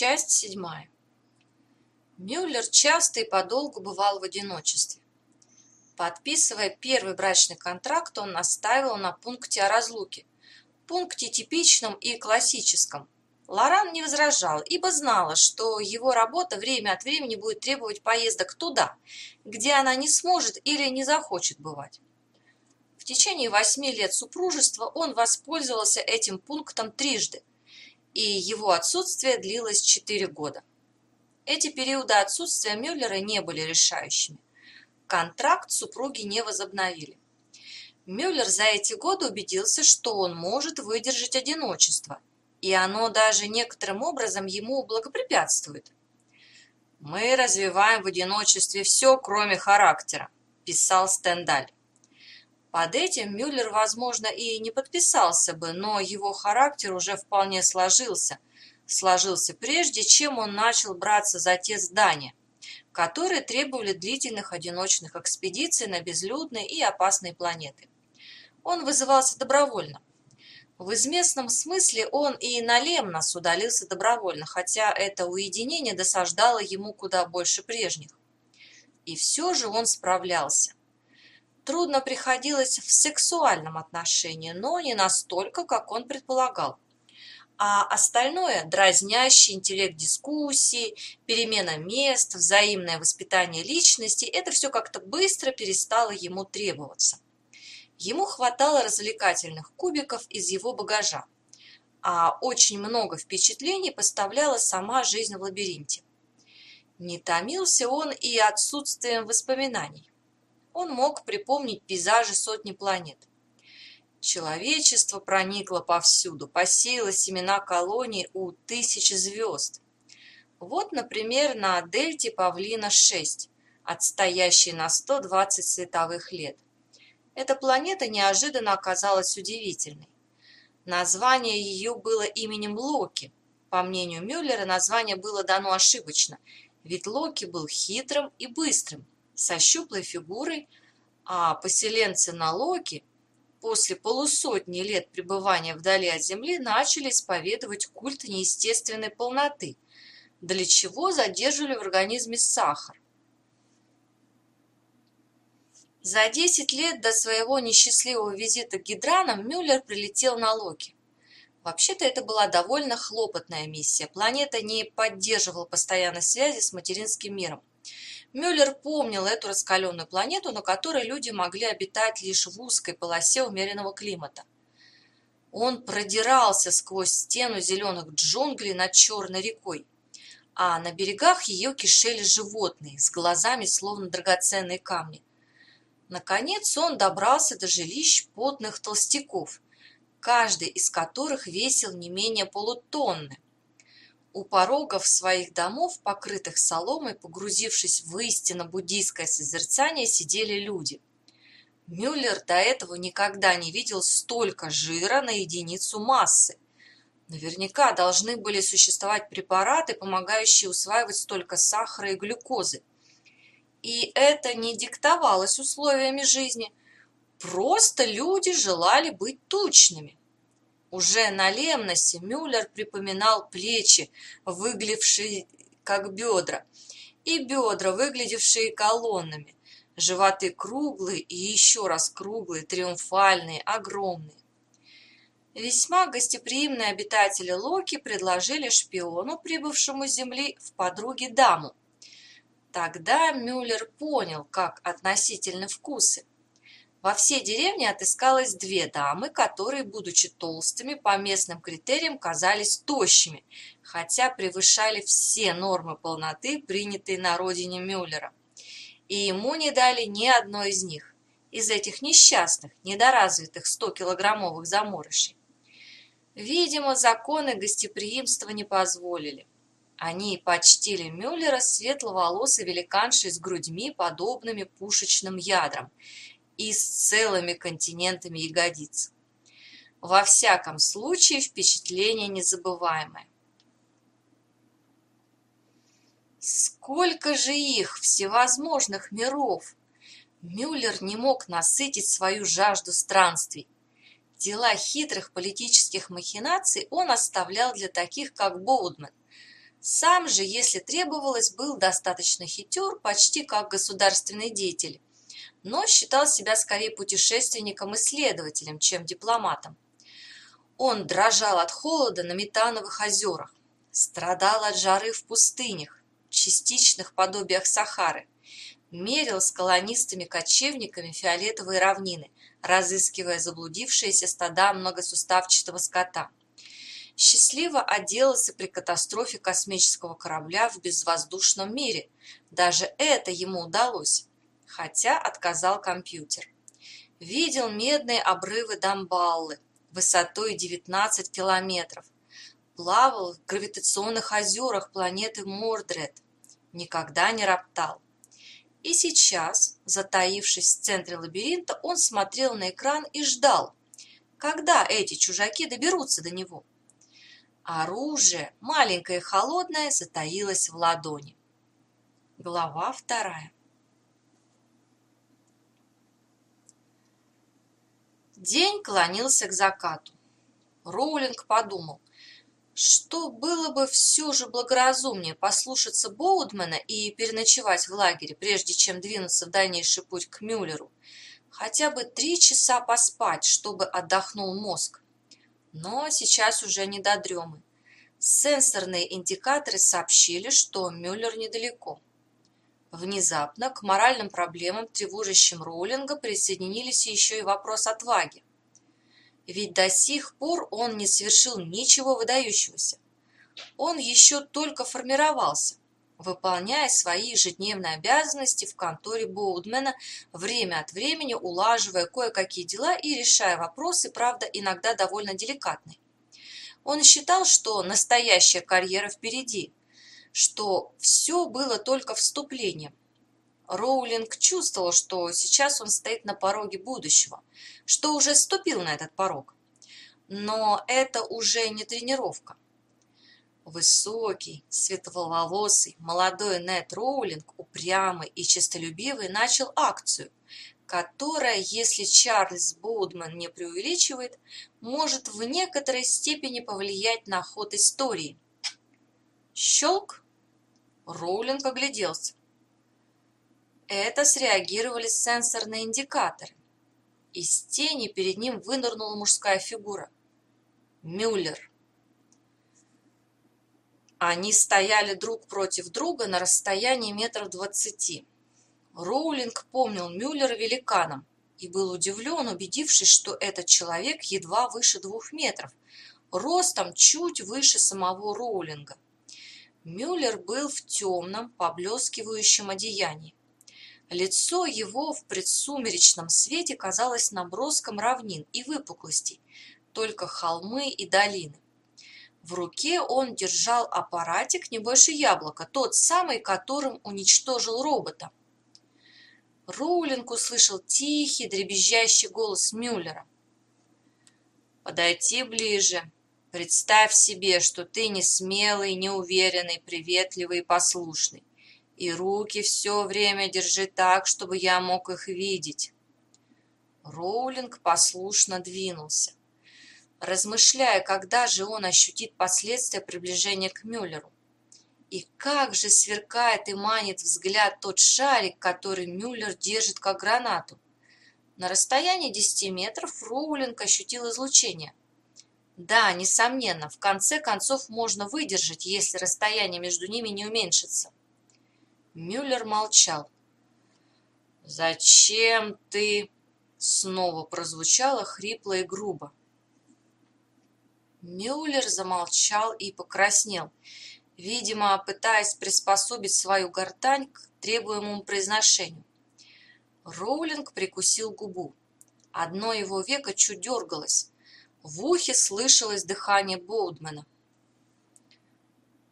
Часть седьмая. Мюллер часто и подолгу бывал в одиночестве. Подписывая первый брачный контракт, он настаивал на пункте о разлуке, пункте типичном и классическом. Лоран не возражал, ибо знала, что его работа время от времени будет требовать поездок туда, где она не сможет или не захочет бывать. В течение восьми лет супружества он воспользовался этим пунктом трижды, и его отсутствие длилось четыре года. Эти периоды отсутствия Мюллера не были решающими. Контракт супруги не возобновили. Мюллер за эти годы убедился, что он может выдержать одиночество, и оно даже некоторым образом ему благопрепятствует. «Мы развиваем в одиночестве все, кроме характера», – писал Стендаль. Под этим Мюллер, возможно, и не подписался бы, но его характер уже вполне сложился. Сложился прежде, чем он начал браться за те здания, которые требовали длительных одиночных экспедиций на безлюдные и опасные планеты. Он вызывался добровольно. В известном смысле он и на Лемнос удалился добровольно, хотя это уединение досаждало ему куда больше прежних. И все же он справлялся. Трудно приходилось в сексуальном отношении, но не настолько, как он предполагал. А остальное – дразнящий интеллект дискуссии, перемена мест, взаимное воспитание личности – это все как-то быстро перестало ему требоваться. Ему хватало развлекательных кубиков из его багажа, а очень много впечатлений поставляла сама жизнь в лабиринте. Не томился он и отсутствием воспоминаний он мог припомнить пейзажи сотни планет. Человечество проникло повсюду, посеяло семена колоний у тысячи звезд. Вот, например, на дельте Павлина-6, отстоящей на 120 световых лет. Эта планета неожиданно оказалась удивительной. Название ее было именем Локи. По мнению Мюллера, название было дано ошибочно, ведь Локи был хитрым и быстрым, со щуплой фигурой, а поселенцы на Локи после полусотни лет пребывания вдали от Земли начали исповедовать культ неестественной полноты, для чего задерживали в организме сахар. За 10 лет до своего несчастливого визита к Гидранам Мюллер прилетел на Локи. Вообще-то это была довольно хлопотная миссия. Планета не поддерживала постоянной связи с материнским миром. Мюллер помнил эту раскаленную планету, на которой люди могли обитать лишь в узкой полосе умеренного климата. Он продирался сквозь стену зеленых джунглей над Черной рекой, а на берегах ее кишели животные с глазами, словно драгоценные камни. Наконец он добрался до жилищ потных толстяков, каждый из которых весил не менее полутонны. У порогов своих домов, покрытых соломой, погрузившись в истинно буддийское созерцание, сидели люди. Мюллер до этого никогда не видел столько жира на единицу массы. Наверняка должны были существовать препараты, помогающие усваивать столько сахара и глюкозы. И это не диктовалось условиями жизни. Просто люди желали быть тучными. Уже на Лемносе Мюллер припоминал плечи, выглядевшие как бедра, и бедра, выглядевшие колоннами, животы круглые и еще раз круглые, триумфальные, огромные. Весьма гостеприимные обитатели Локи предложили шпиону, прибывшему с Земли, в подруги даму. Тогда Мюллер понял, как относительны вкусы. Во всей деревне отыскалось две дамы, которые, будучи толстыми, по местным критериям казались тощими, хотя превышали все нормы полноты, принятые на родине Мюллера. И ему не дали ни одной из них, из этих несчастных, недоразвитых 100-килограммовых заморышей. Видимо, законы гостеприимства не позволили. Они почтили Мюллера светловолосой великаншей с грудьми, подобными пушечным ядрам, и с целыми континентами ягодиц. Во всяком случае, впечатление незабываемое. Сколько же их, всевозможных миров! Мюллер не мог насытить свою жажду странствий. Дела хитрых политических махинаций он оставлял для таких, как Боудман. Сам же, если требовалось, был достаточно хитер, почти как государственный деятель, но считал себя скорее путешественником-исследователем, чем дипломатом. Он дрожал от холода на метановых озерах, страдал от жары в пустынях, частичных подобиях Сахары, мерил с колонистами-кочевниками фиолетовые равнины, разыскивая заблудившиеся стада многосуставчатого скота. Счастливо отделался при катастрофе космического корабля в безвоздушном мире. Даже это ему удалось, хотя отказал компьютер. Видел медные обрывы Дамбаллы высотой 19 километров. Плавал в гравитационных озерах планеты Мордред. Никогда не роптал и сейчас, затаившись в центре лабиринта, он смотрел на экран и ждал, когда эти чужаки доберутся до него. Оружие, маленькое и холодное, затаилось в ладони. Глава вторая. День клонился к закату. Роулинг подумал, что было бы все же благоразумнее послушаться Боудмана и переночевать в лагере, прежде чем двинуться в дальнейший путь к Мюллеру. Хотя бы три часа поспать, чтобы отдохнул мозг. Но сейчас уже не до дремы. Сенсорные индикаторы сообщили, что Мюллер недалеко. Внезапно к моральным проблемам, тревожащим Роулинга, присоединились еще и вопрос отваги ведь до сих пор он не совершил ничего выдающегося. Он еще только формировался, выполняя свои ежедневные обязанности в конторе Боудмена, время от времени улаживая кое-какие дела и решая вопросы, правда, иногда довольно деликатные. Он считал, что настоящая карьера впереди, что все было только вступлением, Роулинг чувствовал, что сейчас он стоит на пороге будущего, что уже ступил на этот порог. Но это уже не тренировка. Высокий, светловолосый, молодой Нед Роулинг, упрямый и честолюбивый, начал акцию, которая, если Чарльз Боудман не преувеличивает, может в некоторой степени повлиять на ход истории. Щелк! Роулинг огляделся. Это среагировали сенсорные индикаторы. Из тени перед ним вынырнула мужская фигура. Мюллер. Они стояли друг против друга на расстоянии метров двадцати. Роулинг помнил Мюллера великаном и был удивлен, убедившись, что этот человек едва выше двух метров, ростом чуть выше самого Роулинга. Мюллер был в темном, поблескивающем одеянии. Лицо его в предсумеречном свете казалось наброском равнин и выпуклостей, только холмы и долины. В руке он держал аппаратик не больше яблока, тот самый, которым уничтожил робота. Роулинг услышал тихий, дребезжащий голос Мюллера. «Подойти ближе. Представь себе, что ты не смелый, неуверенный, приветливый и послушный и руки все время держи так, чтобы я мог их видеть. Роулинг послушно двинулся, размышляя, когда же он ощутит последствия приближения к Мюллеру. И как же сверкает и манит взгляд тот шарик, который Мюллер держит как гранату. На расстоянии 10 метров Роулинг ощутил излучение. Да, несомненно, в конце концов можно выдержать, если расстояние между ними не уменьшится. Мюллер молчал. «Зачем ты?» Снова прозвучало хрипло и грубо. Мюллер замолчал и покраснел, видимо, пытаясь приспособить свою гортань к требуемому произношению. Роулинг прикусил губу. Одно его веко чуть дергалось. В ухе слышалось дыхание Боудмена.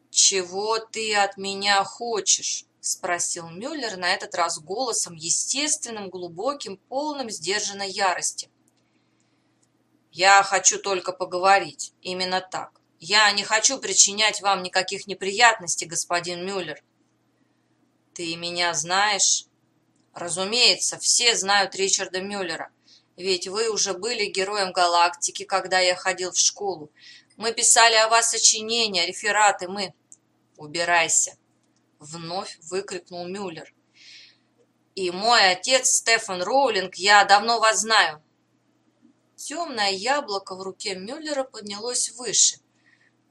«Чего ты от меня хочешь?» спросил Мюллер на этот раз голосом естественным, глубоким, полным сдержанной ярости. Я хочу только поговорить. Именно так. Я не хочу причинять вам никаких неприятностей, господин Мюллер. Ты меня знаешь? Разумеется, все знают Ричарда Мюллера. Ведь вы уже были героем галактики, когда я ходил в школу. Мы писали о вас сочинения, рефераты, мы... убирайся!» Вновь выкрикнул Мюллер. «И мой отец Стефан Роулинг, я давно вас знаю!» Темное яблоко в руке Мюллера поднялось выше.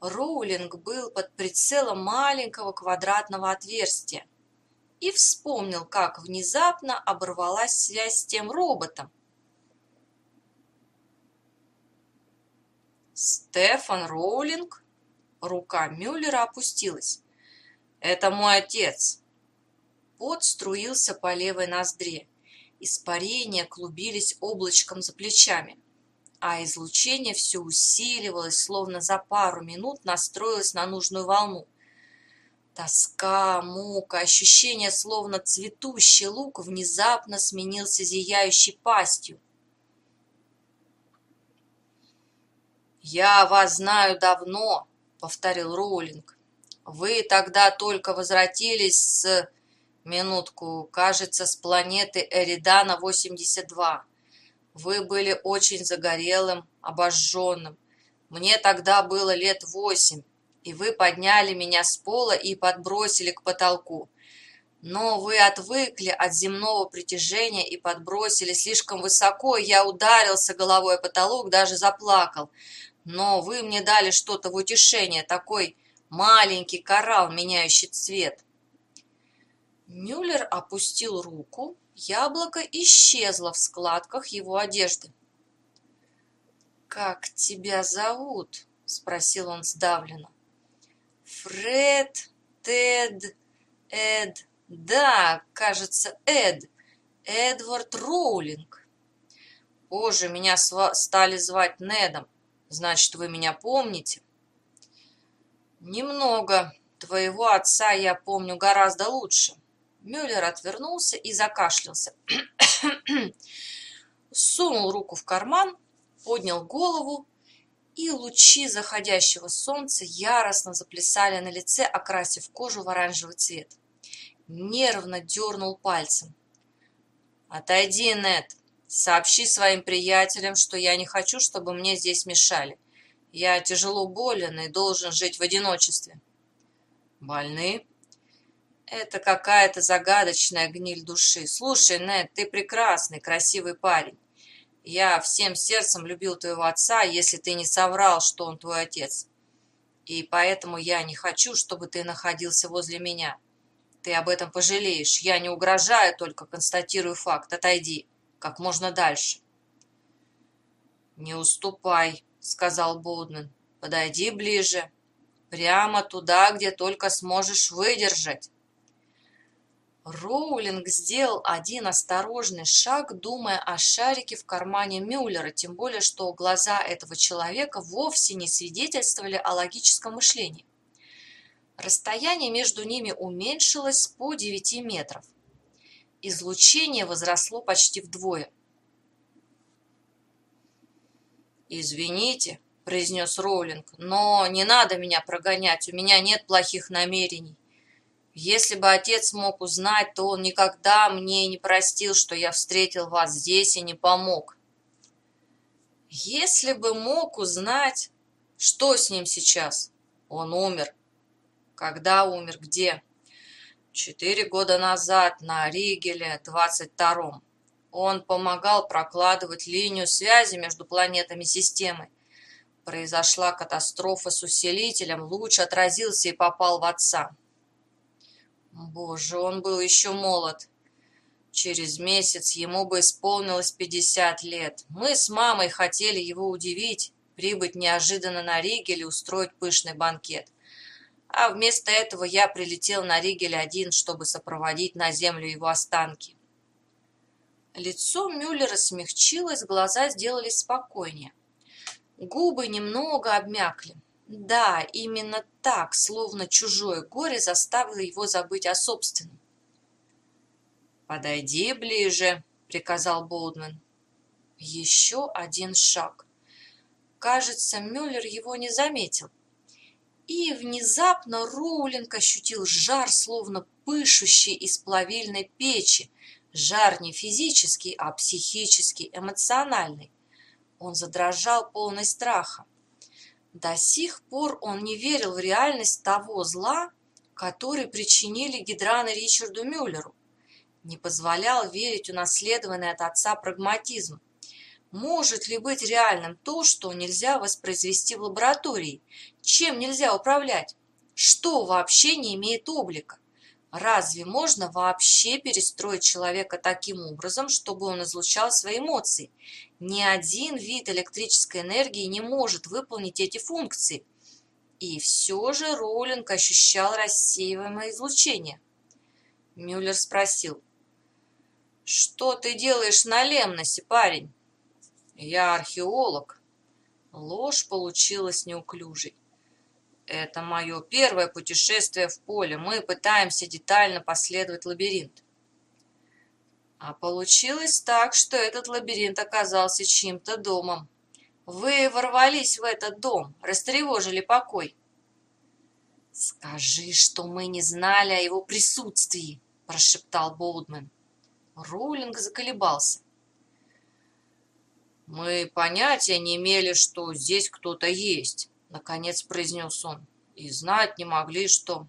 Роулинг был под прицелом маленького квадратного отверстия и вспомнил, как внезапно оборвалась связь с тем роботом. Стефан Роулинг? Рука Мюллера опустилась. Это мой отец. Пот струился по левой ноздре. Испарения клубились облачком за плечами а излучение все усиливалось, словно за пару минут настроилось на нужную волну. Тоска, мука, ощущение, словно цветущий лук, внезапно сменился зияющей пастью. «Я вас знаю давно», — повторил Роулинг. «Вы тогда только возвратились с... минутку, кажется, с планеты Эридана-82. Вы были очень загорелым, обожженным. Мне тогда было лет восемь, и вы подняли меня с пола и подбросили к потолку. Но вы отвыкли от земного притяжения и подбросили слишком высоко, я ударился головой о потолок, даже заплакал. Но вы мне дали что-то в утешение, такой маленький коралл, меняющий цвет. Мюллер опустил руку, Яблоко исчезло в складках его одежды. «Как тебя зовут?» — спросил он сдавленно. «Фред, Тед, Эд. Да, кажется, Эд. Эдвард Роулинг. Позже меня стали звать Недом. Значит, вы меня помните?» «Немного. Твоего отца я помню гораздо лучше. Мюллер отвернулся и закашлялся. Сунул руку в карман, поднял голову, и лучи заходящего солнца яростно заплясали на лице, окрасив кожу в оранжевый цвет. Нервно дернул пальцем. «Отойди, Нед. Сообщи своим приятелям, что я не хочу, чтобы мне здесь мешали. Я тяжело болен и должен жить в одиночестве». «Больны?» Это какая-то загадочная гниль души. Слушай, Нед, ты прекрасный, красивый парень. Я всем сердцем любил твоего отца, если ты не соврал, что он твой отец. И поэтому я не хочу, чтобы ты находился возле меня. Ты об этом пожалеешь. Я не угрожаю, только констатирую факт. Отойди. Как можно дальше. Не уступай, сказал Боудмен. Подойди ближе. Прямо туда, где только сможешь выдержать. Роулинг сделал один осторожный шаг, думая о шарике в кармане Мюллера, тем более, что глаза этого человека вовсе не свидетельствовали о логическом мышлении. Расстояние между ними уменьшилось по 9 метров. Излучение возросло почти вдвое. «Извините», – произнес Роулинг, – «но не надо меня прогонять, у меня нет плохих намерений». Если бы отец мог узнать, то он никогда мне не простил, что я встретил вас здесь и не помог. Если бы мог узнать, что с ним сейчас? Он умер. Когда умер? Где? Четыре года назад на Ригеле, 22-м. Он помогал прокладывать линию связи между планетами системы. Произошла катастрофа с усилителем, луч отразился и попал в отца. Боже, он был еще молод. Через месяц ему бы исполнилось пятьдесят лет. Мы с мамой хотели его удивить, прибыть неожиданно на Ригель и устроить пышный банкет. А вместо этого я прилетел на Ригель один, чтобы сопроводить на землю его останки. Лицо Мюллера смягчилось, глаза сделались спокойнее. Губы немного обмякли. Да, именно так, словно чужое горе заставило его забыть о собственном. «Подойди ближе», — приказал Болдман. Еще один шаг. Кажется, Мюллер его не заметил. И внезапно Роулинг ощутил жар, словно пышущий из плавильной печи. Жар не физический, а психический, эмоциональный. Он задрожал полный страха. До сих пор он не верил в реальность того зла, который причинили гидраны Ричарду Мюллеру, не позволял верить унаследованный от отца прагматизм. Может ли быть реальным то, что нельзя воспроизвести в лаборатории? Чем нельзя управлять? Что вообще не имеет облика? Разве можно вообще перестроить человека таким образом, чтобы он излучал свои эмоции? Ни один вид электрической энергии не может выполнить эти функции. И все же Роулинг ощущал рассеиваемое излучение. Мюллер спросил, «Что ты делаешь на Лемносе, парень?» «Я археолог». Ложь получилась неуклюжей. Это мое первое путешествие в поле. Мы пытаемся детально последовать лабиринт. А получилось так, что этот лабиринт оказался чьим-то домом. Вы ворвались в этот дом, растревожили покой. «Скажи, что мы не знали о его присутствии», – прошептал Болдман. Роулинг заколебался. «Мы понятия не имели, что здесь кто-то есть», наконец произнес он. И знать не могли, что...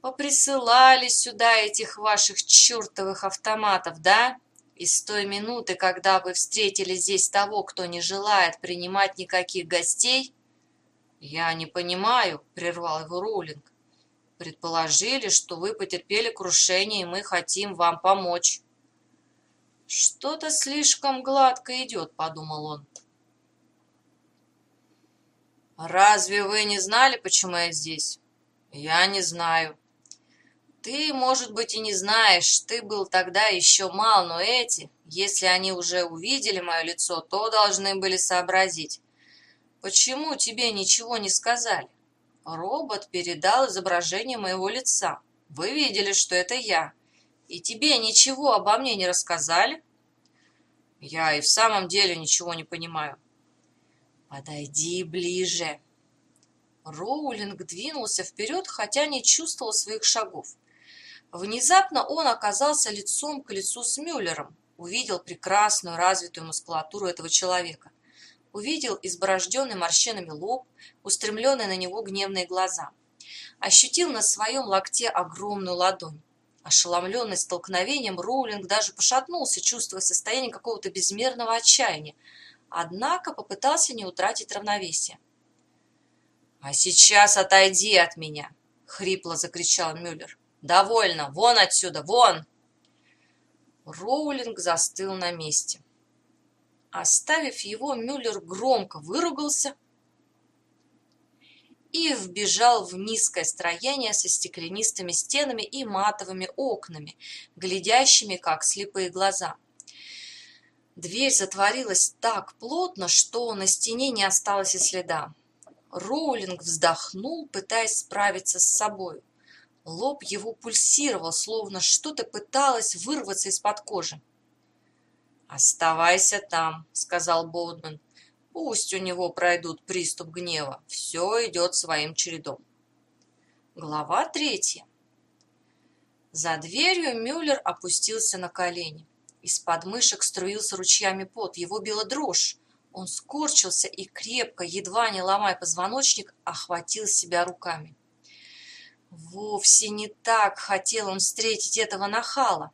Поприсылали сюда этих ваших чертовых автоматов, да? И с той минуты, когда вы встретили здесь того, кто не желает принимать никаких гостей... Я не понимаю, прервал его Роулинг. Предположили, что вы потерпели крушение, и мы хотим вам помочь. Что-то слишком гладко идет, подумал он. «Разве вы не знали, почему я здесь?» «Я не знаю». «Ты, может быть, и не знаешь, ты был тогда еще мал, но эти, если они уже увидели мое лицо, то должны были сообразить. Почему тебе ничего не сказали? Робот передал изображение моего лица. Вы видели, что это я. И тебе ничего обо мне не рассказали?» «Я и в самом деле ничего не понимаю». «Подойди ближе». Роулинг двинулся вперед, хотя не чувствовал своих шагов. Внезапно он оказался лицом к лицу с Мюллером, увидел прекрасную развитую мускулатуру этого человека, увидел изборожденный морщинами лоб, устремленные на него гневные глаза, ощутил на своем локте огромную ладонь. Ошеломленный столкновением, Роулинг даже пошатнулся, чувствуя состояние какого-то безмерного отчаяния, однако попытался не утратить равновесие. «А сейчас отойди от меня!» — хрипло закричал Мюллер. «Довольно! Вон отсюда! Вон!» Роулинг застыл на месте. Оставив его, Мюллер громко выругался и вбежал в низкое строение со стеклянистыми стенами и матовыми окнами, глядящими, как слепые глаза. Дверь затворилась так плотно, что на стене не осталось и следа. Роулинг вздохнул, пытаясь справиться с собой. Лоб его пульсировал, словно что-то пыталось вырваться из-под кожи. «Оставайся там», — сказал Боудман. «Пусть у него пройдут приступ гнева. Все идет своим чередом». Глава третья. За дверью Мюллер опустился на колени. Из подмышек струился ручьями пот, его била дрожь. Он скорчился и крепко, едва не ломая позвоночник, охватил себя руками. Вовсе не так хотел он встретить этого нахала.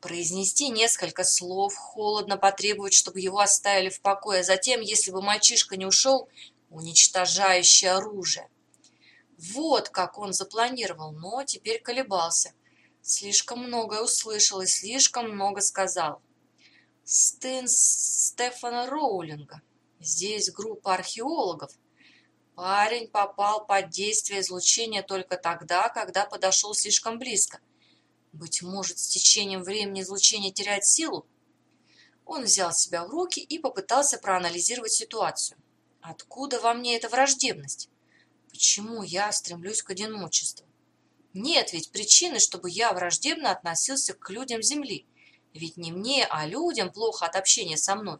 Произнести несколько слов, холодно потребовать, чтобы его оставили в покое, а затем, если бы мальчишка не ушел, уничтожающее оружие. Вот как он запланировал, но теперь колебался. Слишком многое услышал и слишком много сказал. Стэн Стефана Роулинга. Здесь группа археологов. Парень попал под действие излучения только тогда, когда подошел слишком близко. Быть может, с течением времени излучение теряет силу? Он взял себя в руки и попытался проанализировать ситуацию. Откуда во мне эта враждебность? Почему я стремлюсь к одиночеству? Нет ведь причины, чтобы я враждебно относился к людям Земли. Ведь не мне, а людям плохо от общения со мной.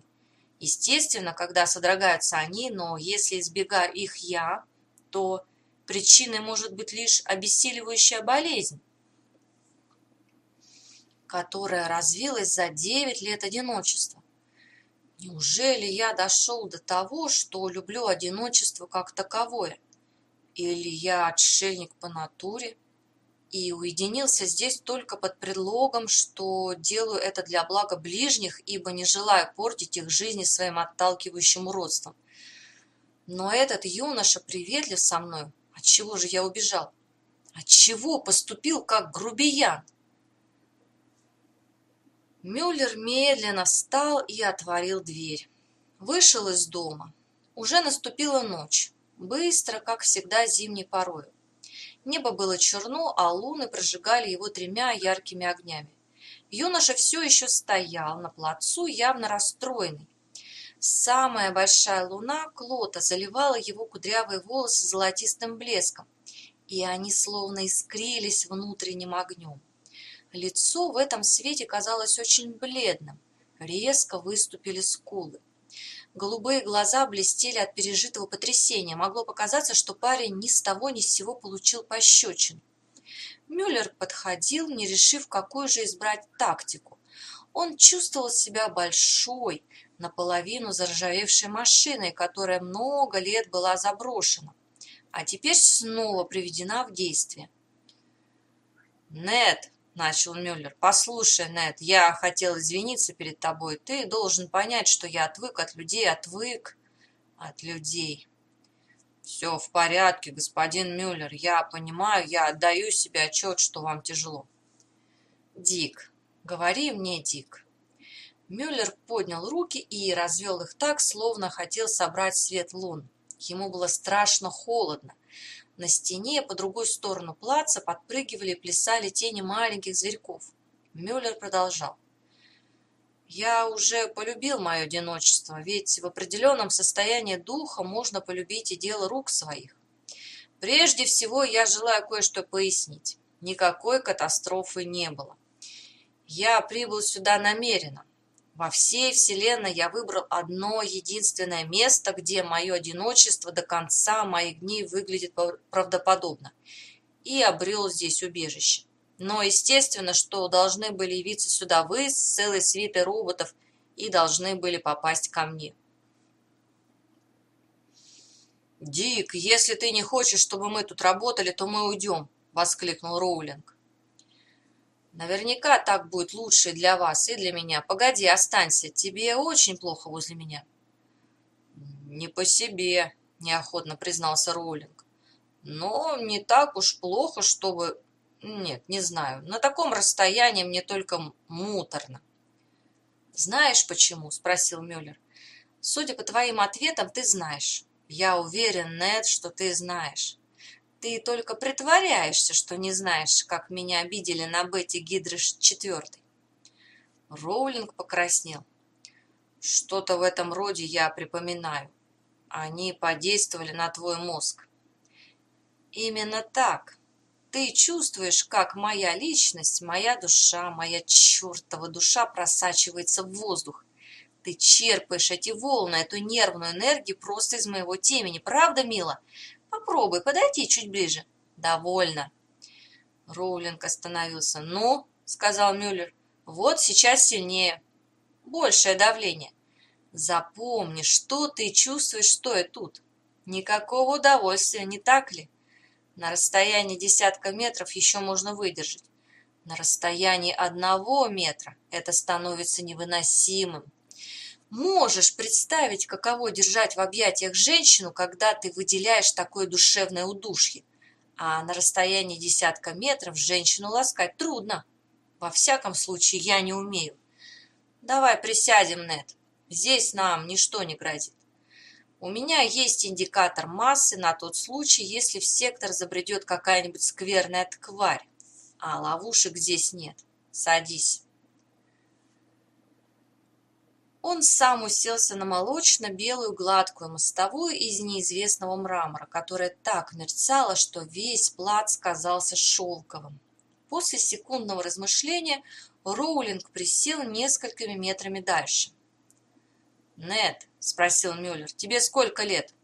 Естественно, когда содрогаются они, но если избегаю их я, то причиной может быть лишь обессиливающая болезнь, которая развилась за 9 лет одиночества. Неужели я дошел до того, что люблю одиночество как таковое? Или я отшельник по натуре и уединился здесь только под предлогом, что делаю это для блага ближних, ибо не желаю портить их жизни своим отталкивающим уродством. Но этот юноша приветлив со мной. Отчего же я убежал? Отчего поступил как грубиян? Мюллер медленно встал и отворил дверь. Вышел из дома. Уже наступила ночь. Быстро, как всегда, зимней порой. Небо было черно, а луны прожигали его тремя яркими огнями. Юноша все еще стоял на плацу, явно расстроенный. Самая большая луна Клота заливала его кудрявые волосы золотистым блеском, и они словно искрились внутренним огнем. Лицо в этом свете казалось очень бледным, резко выступили скулы. Голубые глаза блестели от пережитого потрясения. Могло показаться, что парень ни с того ни с сего получил пощечину. Мюллер подходил, не решив, какую же избрать тактику. Он чувствовал себя большой, наполовину заржавевшей машиной, которая много лет была заброшена, а теперь снова приведена в действие. «Нет», — начал Мюллер, — «послушай, Нет, я хотел извиниться перед тобой. Ты должен понять, что я отвык от людей, отвык от людей». «Все в порядке, господин Мюллер. Я понимаю, я отдаю себе отчет, что вам тяжело». «Дик, говори мне, Дик». Мюллер поднял руки и развел их так, словно хотел собрать свет лун. Ему было страшно холодно. На стене по другой сторону плаца подпрыгивали и плясали тени маленьких зверьков. Мюллер продолжал. «Я уже полюбил мое одиночество, ведь в определенном состоянии духа можно полюбить и дело рук своих. Прежде всего я желаю кое-что пояснить. Никакой катастрофы не было. Я прибыл сюда намеренно. Во всей вселенной я выбрал одно единственное место, где мое одиночество до конца моих дней выглядит правдоподобно, и обрел здесь убежище. Но естественно, что должны были явиться сюда вы с целой свитой роботов и должны были попасть ко мне. «Дик, если ты не хочешь, чтобы мы тут работали, то мы уйдем», — воскликнул Роулинг. Наверняка так будет лучше для вас и для меня. Погоди, останься. Тебе очень плохо возле меня. Не по себе, неохотно признался Роулинг. Но не так уж плохо, чтобы... Нет, не знаю. На таком расстоянии мне только муторно. Знаешь почему? Спросил Мюллер. Судя по твоим ответам, ты знаешь. Я уверен, Нед, что ты знаешь. Ты только притворяешься, что не знаешь, как меня обидели на Бетти Гидриш четвертой. Роулинг покраснел. Что-то в этом роде я припоминаю. Они подействовали на твой мозг. Именно так. Ты чувствуешь, как моя личность, моя душа, моя чертова душа просачивается в воздух. Ты черпаешь эти волны, эту нервную энергию просто из моего темени. Правда, мила? Попробуй, подойти чуть ближе. Довольно. Роулинг остановился. Ну, сказал Мюллер, вот сейчас сильнее. Большее давление. Запомни, что ты чувствуешь, стоя тут. Никакого удовольствия, не так ли? На расстоянии десятка метров еще можно выдержать. На расстоянии одного метра это становится невыносимым. Можешь представить, каково держать в объятиях женщину, когда ты выделяешь такое душевное удушье. А на расстоянии десятка метров женщину ласкать трудно. Во всяком случае, я не умею. Давай присядем, Нед. Здесь нам ничто не грозит. У меня есть индикатор массы на тот случай, если в сектор забредет какая-нибудь скверная тварь. А ловушек здесь нет. Садись. Он сам уселся на молочно-белую гладкую мостовую из неизвестного мрамора, которая так мерцала, что весь плац казался шелковым. После секундного размышления Роулинг присел несколькими метрами дальше. «Нет», — спросил Мюллер, — «тебе сколько лет?»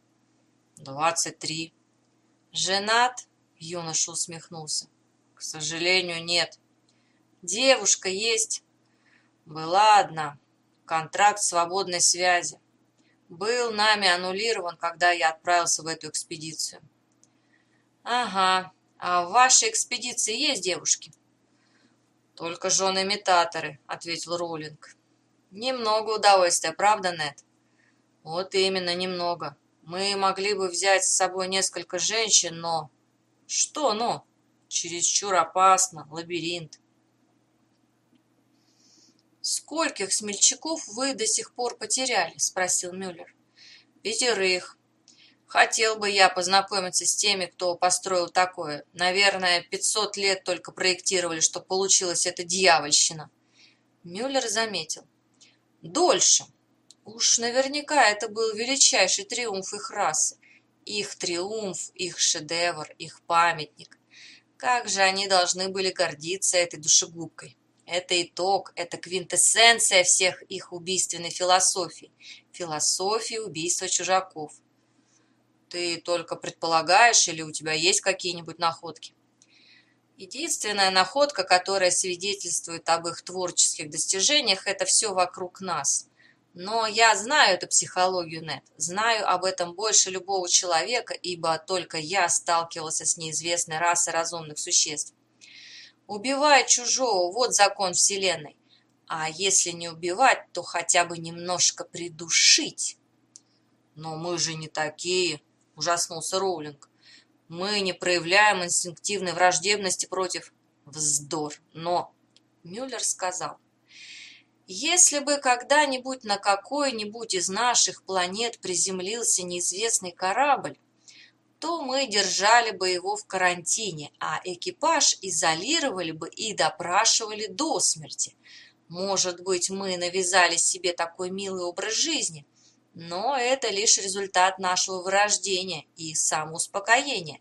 «Двадцать три». «Женат?» — юноша усмехнулся. «К сожалению, нет». «Девушка есть?» «Была одна, контракт свободной связи. Был нами аннулирован, когда я отправился в эту экспедицию. Ага, а в вашей экспедиции есть девушки? Только жены-имитаторы, ответил Роулинг. Немного удовольствия, правда, Нет? Вот именно, немного. Мы могли бы взять с собой несколько женщин, но... Что но? Чересчур опасно, лабиринт. «Скольких смельчаков вы до сих пор потеряли?» – спросил Мюллер. «Пятерых. Хотел бы я познакомиться с теми, кто построил такое. Наверное, пятьсот лет только проектировали, что получилась эта дьявольщина». Мюллер заметил. «Дольше. Уж наверняка это был величайший триумф их расы. Их триумф, их шедевр, их памятник. Как же они должны были гордиться этой душегубкой. Это итог, это квинтэссенция всех их убийственной философии. Философии убийства чужаков. Ты только предполагаешь или у тебя есть какие-нибудь находки? Единственная находка, которая свидетельствует об их творческих достижениях, это все вокруг нас. Но я знаю эту психологию Нет, знаю об этом больше любого человека, ибо только я сталкивался с неизвестной расой разумных существ. Убивать чужого – вот закон Вселенной. А если не убивать, то хотя бы немножко придушить. Но мы же не такие, ужаснулся Роулинг. Мы не проявляем инстинктивной враждебности против вздор. Но Мюллер сказал, если бы когда-нибудь на какой-нибудь из наших планет приземлился неизвестный корабль, то мы держали бы его в карантине, а экипаж изолировали бы и допрашивали до смерти. Может быть, мы навязали себе такой милый образ жизни, но это лишь результат нашего вырождения и самоуспокоения.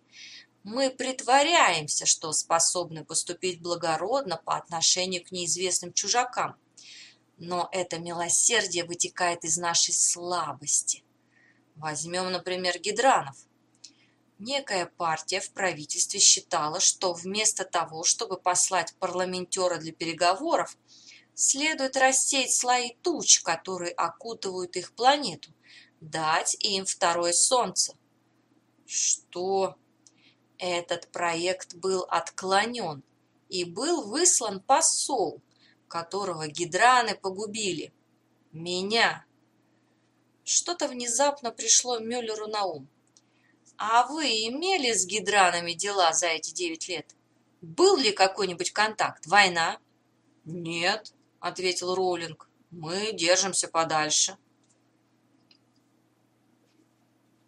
Мы притворяемся, что способны поступить благородно по отношению к неизвестным чужакам. Но это милосердие вытекает из нашей слабости. Возьмем, например, гидранов – Некая партия в правительстве считала, что вместо того, чтобы послать парламентера для переговоров, следует рассеять слои туч, которые окутывают их планету, дать им второе солнце. Что? Этот проект был отклонен, и был выслан посол, которого гидраны погубили. Меня. Что-то внезапно пришло Мюллеру на ум. А вы имели с гидранами дела за эти девять лет? Был ли какой-нибудь контакт? Война? Нет, ответил Роулинг. Мы держимся подальше.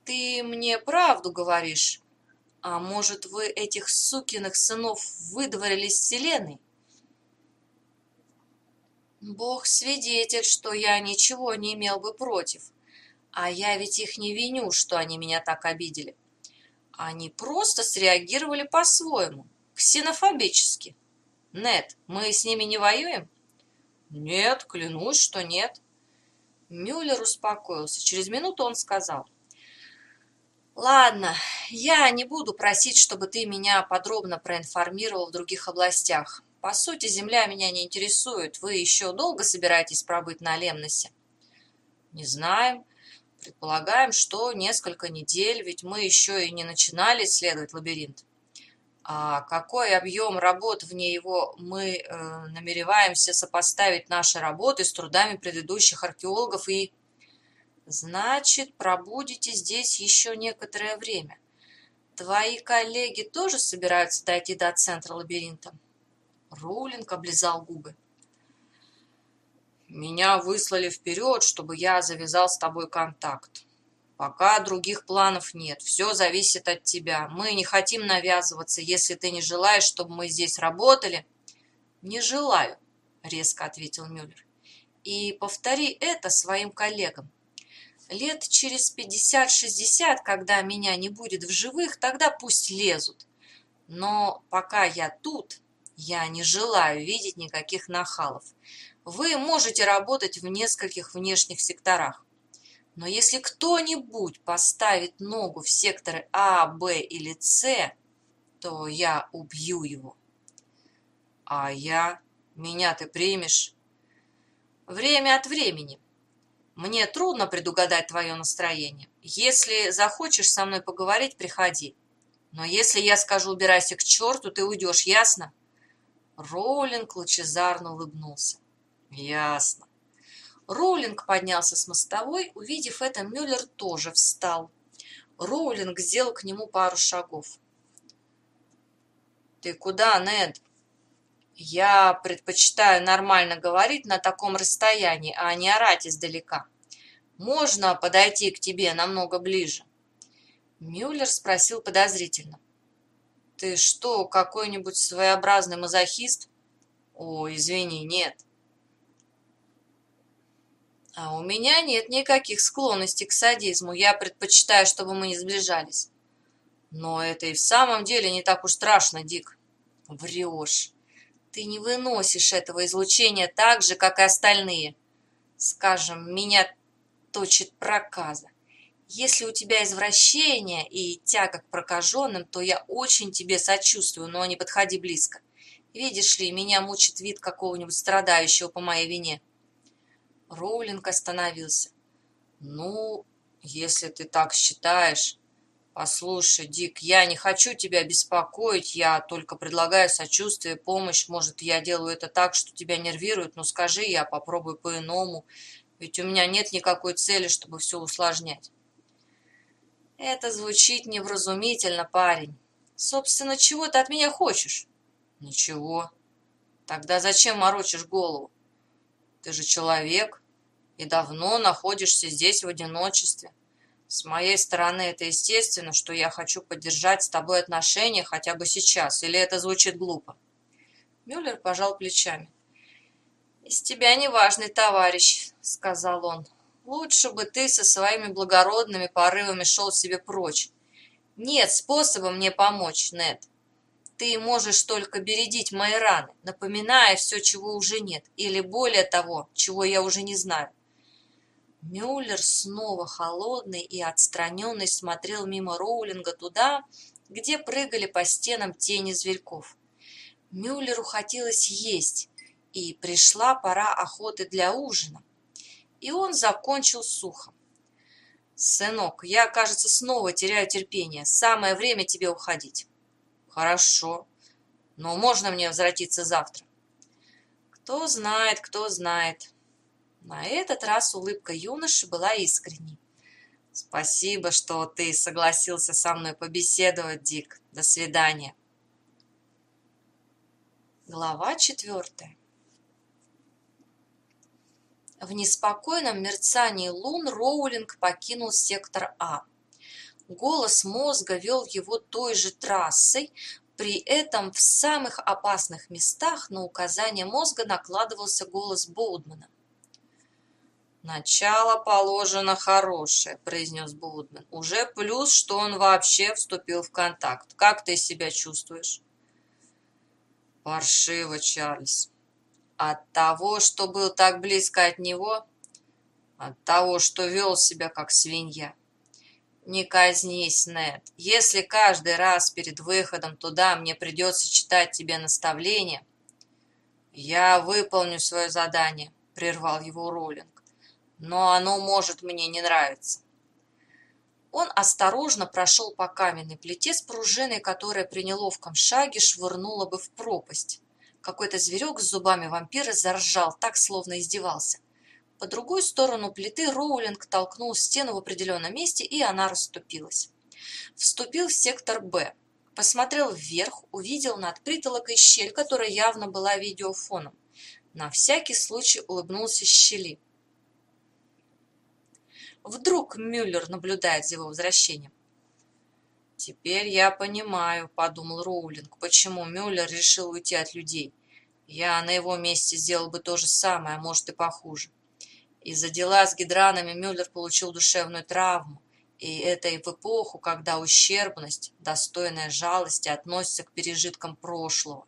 Ты мне правду говоришь? А может, вы этих сукиных сынов выдворили из вселенной? Бог свидетель, что я ничего не имел бы против. А я ведь их не виню, что они меня так обидели. Они просто среагировали по-своему, ксенофобически. Нет, мы с ними не воюем? Нет, клянусь, что нет. Мюллер успокоился. Через минуту он сказал. Ладно, я не буду просить, чтобы ты меня подробно проинформировал в других областях. По сути, земля меня не интересует. Вы еще долго собираетесь пробыть на Лемносе? Не знаем. Предполагаем, что несколько недель, ведь мы еще и не начинали исследовать лабиринт. А какой объем работ вне его мы э, намереваемся сопоставить наши работы с трудами предыдущих археологов и... Значит, пробудете здесь еще некоторое время. Твои коллеги тоже собираются дойти до центра лабиринта? Рулинг облизал губы. Меня выслали вперед, чтобы я завязал с тобой контакт. Пока других планов нет. Все зависит от тебя. Мы не хотим навязываться. Если ты не желаешь, чтобы мы здесь работали... Не желаю, резко ответил Мюллер. И повтори это своим коллегам. Лет через пятьдесят-шестьдесят, когда меня не будет в живых, тогда пусть лезут. Но пока я тут, я не желаю видеть никаких нахалов. Вы можете работать в нескольких внешних секторах. Но если кто-нибудь поставит ногу в секторы А, Б или С, то я убью его. А я? Меня ты примешь? Время от времени. Мне трудно предугадать твое настроение. Если захочешь со мной поговорить, приходи. Но если я скажу «убирайся к черту», ты уйдешь, ясно?» Роулинг лучезарно улыбнулся. «Ясно». Роулинг поднялся с мостовой. Увидев это, Мюллер тоже встал. Роулинг сделал к нему пару шагов. «Ты куда, Нед?» «Я предпочитаю нормально говорить на таком расстоянии, а не орать издалека. Можно подойти к тебе намного ближе?» Мюллер спросил подозрительно. «Ты что, какой-нибудь своеобразный мазохист?» «О, извини, нет». «А у меня нет никаких склонностей к садизму. Я предпочитаю, чтобы мы не сближались». «Но это и в самом деле не так уж страшно, Дик». «Врешь. Ты не выносишь этого излучения так же, как и остальные. Скажем, меня точит проказа. Если у тебя извращение и тяга к прокаженным, то я очень тебе сочувствую, но не подходи близко. Видишь ли, меня мучит вид какого-нибудь страдающего по моей вине. Роулинг остановился. Ну, если ты так считаешь... Послушай, Дик, я не хочу тебя беспокоить, я только предлагаю сочувствие, помощь. Может, я делаю это так, что тебя нервирует, но скажи, я попробую по-иному. Ведь у меня нет никакой цели, чтобы все усложнять. Это звучит невразумительно, парень. Собственно, чего ты от меня хочешь? Ничего. Тогда зачем морочишь голову? Ты же человек и давно находишься здесь в одиночестве. С моей стороны это естественно, что я хочу поддержать с тобой отношения хотя бы сейчас, или это звучит глупо? Мюллер пожал плечами. «Из тебя неважный товарищ», — сказал он. Лучше бы ты со своими благородными порывами шел себе прочь. Нет способа мне помочь, Нед. Ты можешь только бередить мои раны, напоминая все, чего уже нет, или более того, чего я уже не знаю. Мюллер снова холодный и отстраненный смотрел мимо Роулинга туда, где прыгали по стенам тени зверьков. Мюллеру хотелось есть, и пришла пора охоты для ужина и он закончил сухо. «Сынок, я, кажется, снова теряю терпение. Самое время тебе уходить». «Хорошо. Но можно мне возвратиться завтра?» «Кто знает, кто знает». На этот раз улыбка юноши была искренней. «Спасибо, что ты согласился со мной побеседовать, Дик. До свидания». Глава четвертая. В неспокойном мерцании лун Роулинг покинул сектор А. Голос мозга вел его той же трассой, при этом в самых опасных местах на указание мозга накладывался голос Боудмана. «Начало положено хорошее», – произнес Боудман. «Уже плюс, что он вообще вступил в контакт. Как ты себя чувствуешь?» «Паршиво, Чарльз. От того, что был так близко от него? От того, что вел себя как свинья. Не казнись, Нед. Если каждый раз перед выходом туда мне придется читать тебе наставления, я выполню свое задание, прервал его Роллинг. Но оно может мне не нравиться. Он осторожно прошел по каменной плите с пружиной, которая при неловком шаге швырнула бы в пропасть. Какой-то зверек с зубами вампира заржал, так словно издевался. По другую сторону плиты Роулинг толкнул стену в определенном месте, и она расступилась. Вступил в сектор «Б». Посмотрел вверх, увидел над притолокой щель, которая явно была видеофоном. На всякий случай улыбнулся щели. Вдруг Мюллер наблюдает за его возвращением. «Теперь я понимаю», — подумал Роулинг, «почему Мюллер решил уйти от людей. Я на его месте сделал бы то же самое, а может и похуже. Из-за дела с гидранами Мюллер получил душевную травму, и это и в эпоху, когда ущербность, достойная жалости, относится к пережиткам прошлого.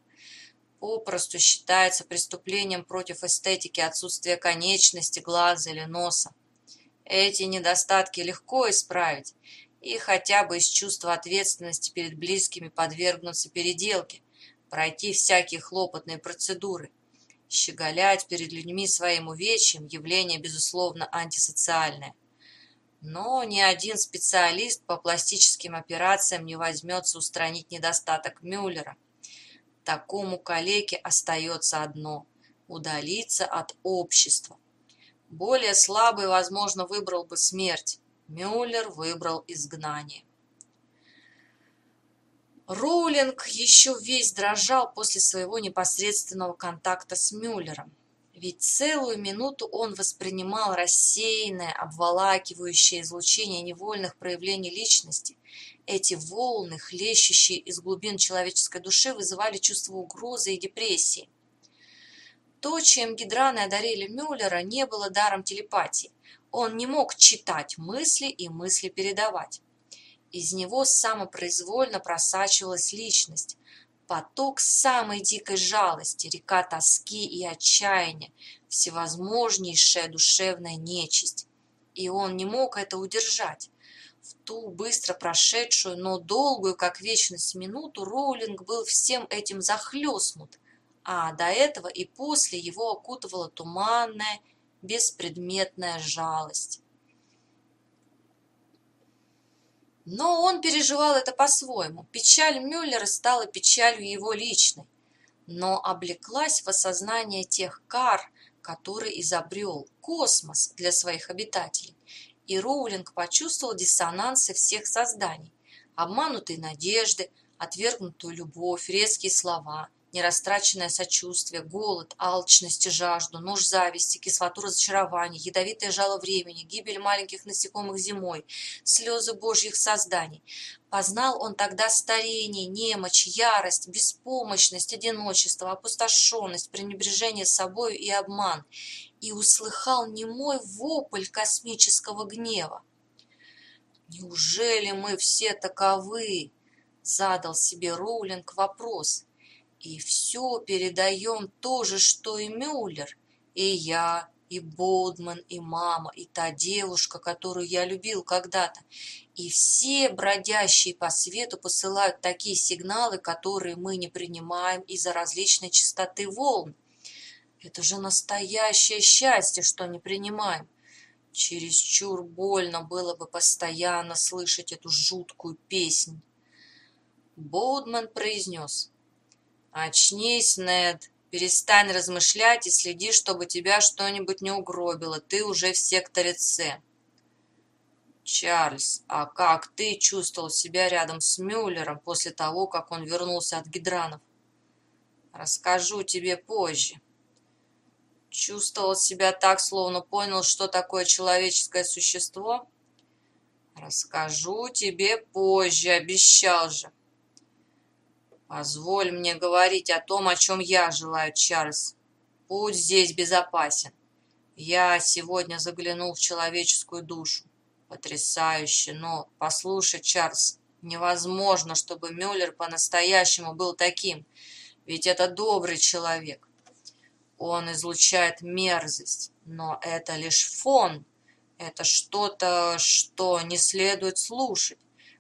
Попросту считается преступлением против эстетики отсутствие конечности, глаза или носа. Эти недостатки легко исправить, и хотя бы из чувства ответственности перед близкими подвергнуться переделке, пройти всякие хлопотные процедуры. Щеголять перед людьми своим увечьем – явление, безусловно, антисоциальное. Но ни один специалист по пластическим операциям не возьмется устранить недостаток Мюллера. Такому калеке остается одно – удалиться от общества. Более слабый, возможно, выбрал бы смерть. Мюллер выбрал изгнание. Роулинг еще весь дрожал после своего непосредственного контакта с Мюллером. Ведь целую минуту он воспринимал рассеянное, обволакивающее излучение невольных проявлений личности. Эти волны, хлещущие из глубин человеческой души, вызывали чувство угрозы и депрессии. То, чем гидраны одарили Мюллера, не было даром телепатии. Он не мог читать мысли и мысли передавать. Из него самопроизвольно просачивалась личность, поток самой дикой жалости, река тоски и отчаяния, всевозможнейшая душевная нечисть. И он не мог это удержать. В ту быстро прошедшую, но долгую, как вечность, минуту Роулинг был всем этим захлестнут, а до этого и после его окутывала туманная, беспредметная жалость. Но он переживал это по-своему. Печаль Мюллера стала печалью его личной, но облеклась в осознание тех кар, которые изобрел космос для своих обитателей. И Роулинг почувствовал диссонансы всех созданий, обманутые надежды, отвергнутую любовь, резкие слова, нерастраченное сочувствие, голод, алчность и жажду, нож зависти, кислоту разочарования, ядовитое жало времени, гибель маленьких насекомых зимой, слезы божьих созданий. Познал он тогда старение, немочь, ярость, беспомощность, одиночество, опустошенность, пренебрежение собою и обман, и услыхал немой вопль космического гнева. «Неужели мы все таковы?» – задал себе Роулинг вопрос – и все передаем то же, что и Мюллер, и я, и Болдман, и мама, и та девушка, которую я любил когда-то. И все бродящие по свету посылают такие сигналы, которые мы не принимаем из-за различной частоты волн. Это же настоящее счастье, что не принимаем. Чересчур больно было бы постоянно слышать эту жуткую песнь. Болдман произнес – очнись нед. Перестань размышлять и следи чтобы тебя что-нибудь не угробило. Ты уже в секторе с. Чарльз а как ты чувствовал себя рядом с мюллером после того как он вернулся от гидранов? Расскажу тебе позже. Чувствовал себя так словно понял что такое человеческое существо? Расскажу тебе позже обещал же позволь мне говорить о том о чем я желаю чарльз. Путь здесь безопасен. Я сегодня заглянул в человеческую душу. Потрясающе но послушай чарльз невозможно чтобы мюллер по-настоящему был таким ведь это добрый человек. Он излучает мерзость но это лишь фон. Это что-то что не следует слушать.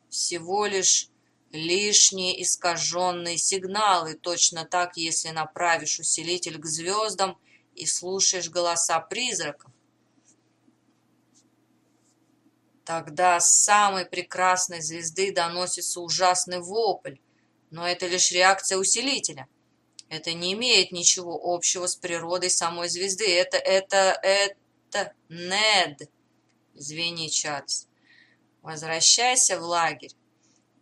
Всего лишь лишние искаженные сигналы, точно так, если направишь усилитель к звездам и слушаешь голоса призраков. Тогда с самой прекрасной звезды доносится ужасный вопль, но это лишь реакция усилителя. Это не имеет ничего общего с природой самой звезды. Это, это, это, Нед, извини, Чарльз. Возвращайся в лагерь.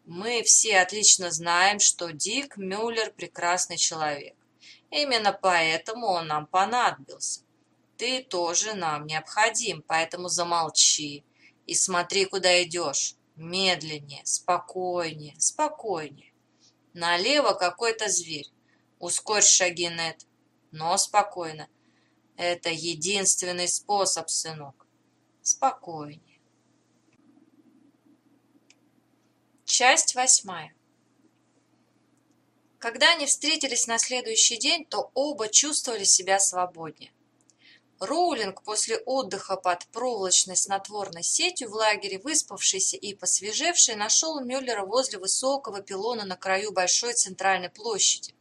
Мы все отлично знаем, что Дик Мюллер прекрасный человек. Именно поэтому он нам понадобился. Ты тоже нам необходим, поэтому замолчи и смотри, куда идешь. Медленнее, спокойнее, спокойнее. Налево какой-то зверь. Ускорь шаги, Нет, но спокойно. Это единственный способ, сынок. Спокойнее. Часть восьмая. Когда они встретились на следующий день, то оба чувствовали себя свободнее. Роулинг после отдыха под проволочной снотворной сетью в лагере, выспавшийся и посвежевший, нашел Мюллера возле высокого пилона на краю большой центральной площади.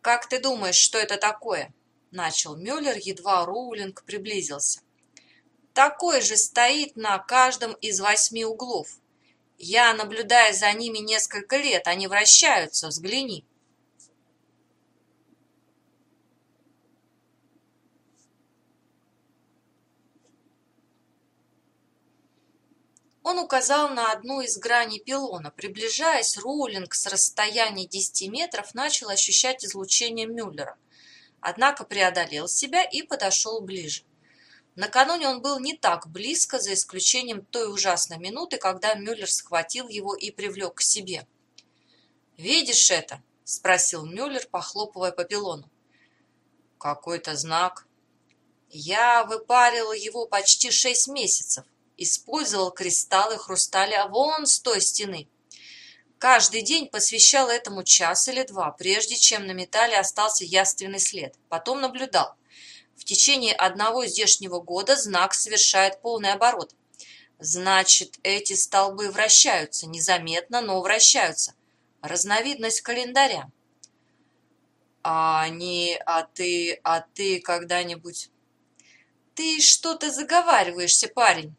«Как ты думаешь, что это такое?» – начал Мюллер, едва Роулинг приблизился. Такой же стоит на каждом из восьми углов. Я наблюдаю за ними несколько лет, они вращаются, взгляни. Он указал на одну из граней пилона. Приближаясь, Роулинг с расстояния 10 метров начал ощущать излучение Мюллера. Однако преодолел себя и подошел ближе. Накануне он был не так близко, за исключением той ужасной минуты, когда Мюллер схватил его и привлек к себе. «Видишь это?» – спросил Мюллер, похлопывая по пилону. «Какой-то знак». «Я выпарил его почти шесть месяцев использовал кристаллы хрусталя вон с той стены. Каждый день посвящал этому час или два, прежде чем на металле остался яственный след. Потом наблюдал. В течение одного здешнего года знак совершает полный оборот. Значит, эти столбы вращаются, незаметно, но вращаются. Разновидность календаря. А они, а ты, а ты когда-нибудь... Ты что-то заговариваешься, парень.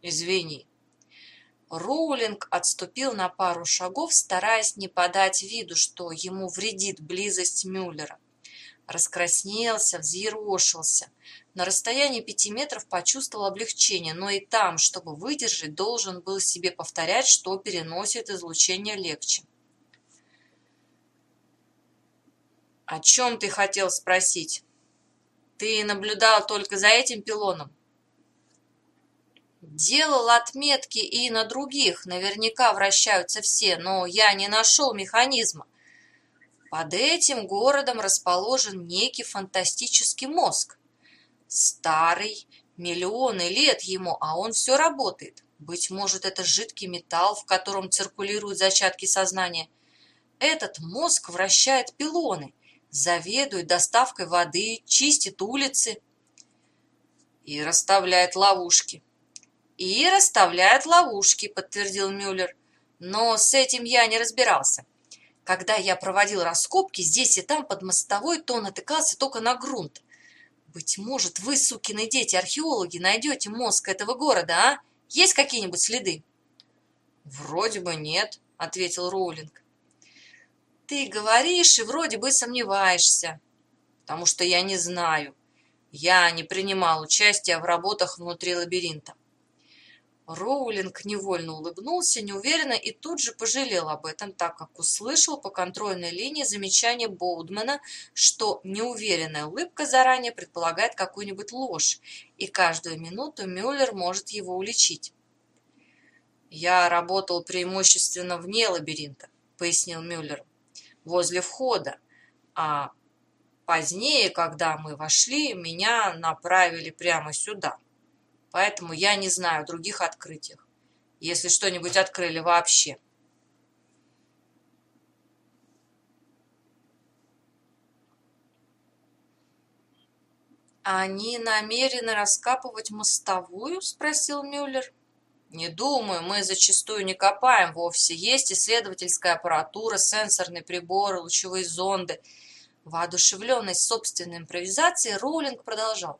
Извини. Роулинг отступил на пару шагов, стараясь не подать виду, что ему вредит близость Мюллера. Раскраснелся, взъерошился. На расстоянии пяти метров почувствовал облегчение, но и там, чтобы выдержать, должен был себе повторять, что переносит излучение легче. «О чем ты хотел спросить? Ты наблюдал только за этим пилоном?» Делал отметки и на других, наверняка вращаются все, но я не нашел механизма. Под этим городом расположен некий фантастический мозг. Старый, миллионы лет ему, а он все работает. Быть может, это жидкий металл, в котором циркулируют зачатки сознания. Этот мозг вращает пилоны, заведует доставкой воды, чистит улицы и расставляет ловушки. «И расставляют ловушки», — подтвердил Мюллер. «Но с этим я не разбирался. Когда я проводил раскопки здесь и там под мостовой, то натыкался только на грунт. Быть может, вы, сукины дети, археологи, найдете мозг этого города, а? Есть какие-нибудь следы?» «Вроде бы нет», — ответил Роулинг. «Ты говоришь и вроде бы сомневаешься, потому что я не знаю. Я не принимал участия в работах внутри лабиринта. Роулинг невольно улыбнулся неуверенно и тут же пожалел об этом, так как услышал по контрольной линии замечание Боудмана, что неуверенная улыбка заранее предполагает какую-нибудь ложь, и каждую минуту Мюллер может его уличить. «Я работал преимущественно вне лабиринта», — пояснил Мюллер, — «возле входа, а позднее, когда мы вошли, меня направили прямо сюда» поэтому я не знаю о других открытиях, если что-нибудь открыли вообще. «Они намерены раскапывать мостовую?» – спросил Мюллер. «Не думаю, мы зачастую не копаем вовсе. Есть исследовательская аппаратура, сенсорные приборы, лучевые зонды». Воодушевленный собственной импровизацией, Роулинг продолжал.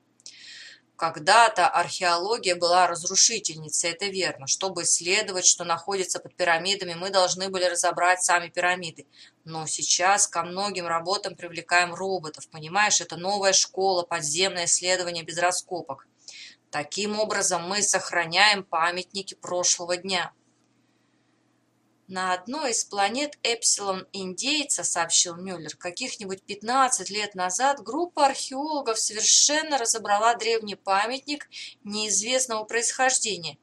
Когда-то археология была разрушительницей, это верно. Чтобы исследовать, что находится под пирамидами, мы должны были разобрать сами пирамиды. Но сейчас ко многим работам привлекаем роботов. Понимаешь, это новая школа, подземное исследование без раскопок. Таким образом мы сохраняем памятники прошлого дня. На одной из планет Эпсилон-Индейца, сообщил Мюллер, каких-нибудь 15 лет назад группа археологов совершенно разобрала древний памятник неизвестного происхождения.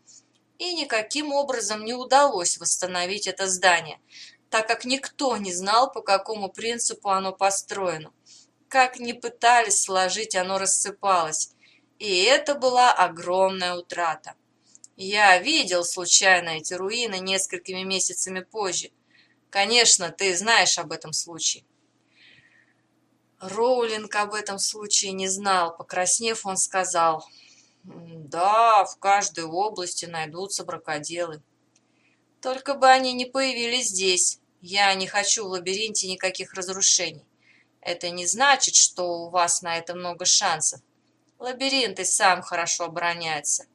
И никаким образом не удалось восстановить это здание, так как никто не знал, по какому принципу оно построено. Как ни пытались сложить, оно рассыпалось. И это была огромная утрата. Я видел случайно эти руины несколькими месяцами позже. Конечно, ты знаешь об этом случае. Роулинг об этом случае не знал. Покраснев, он сказал, да, в каждой области найдутся бракоделы. Только бы они не появились здесь. Я не хочу в лабиринте никаких разрушений. Это не значит, что у вас на это много шансов. Лабиринт и сам хорошо обороняется.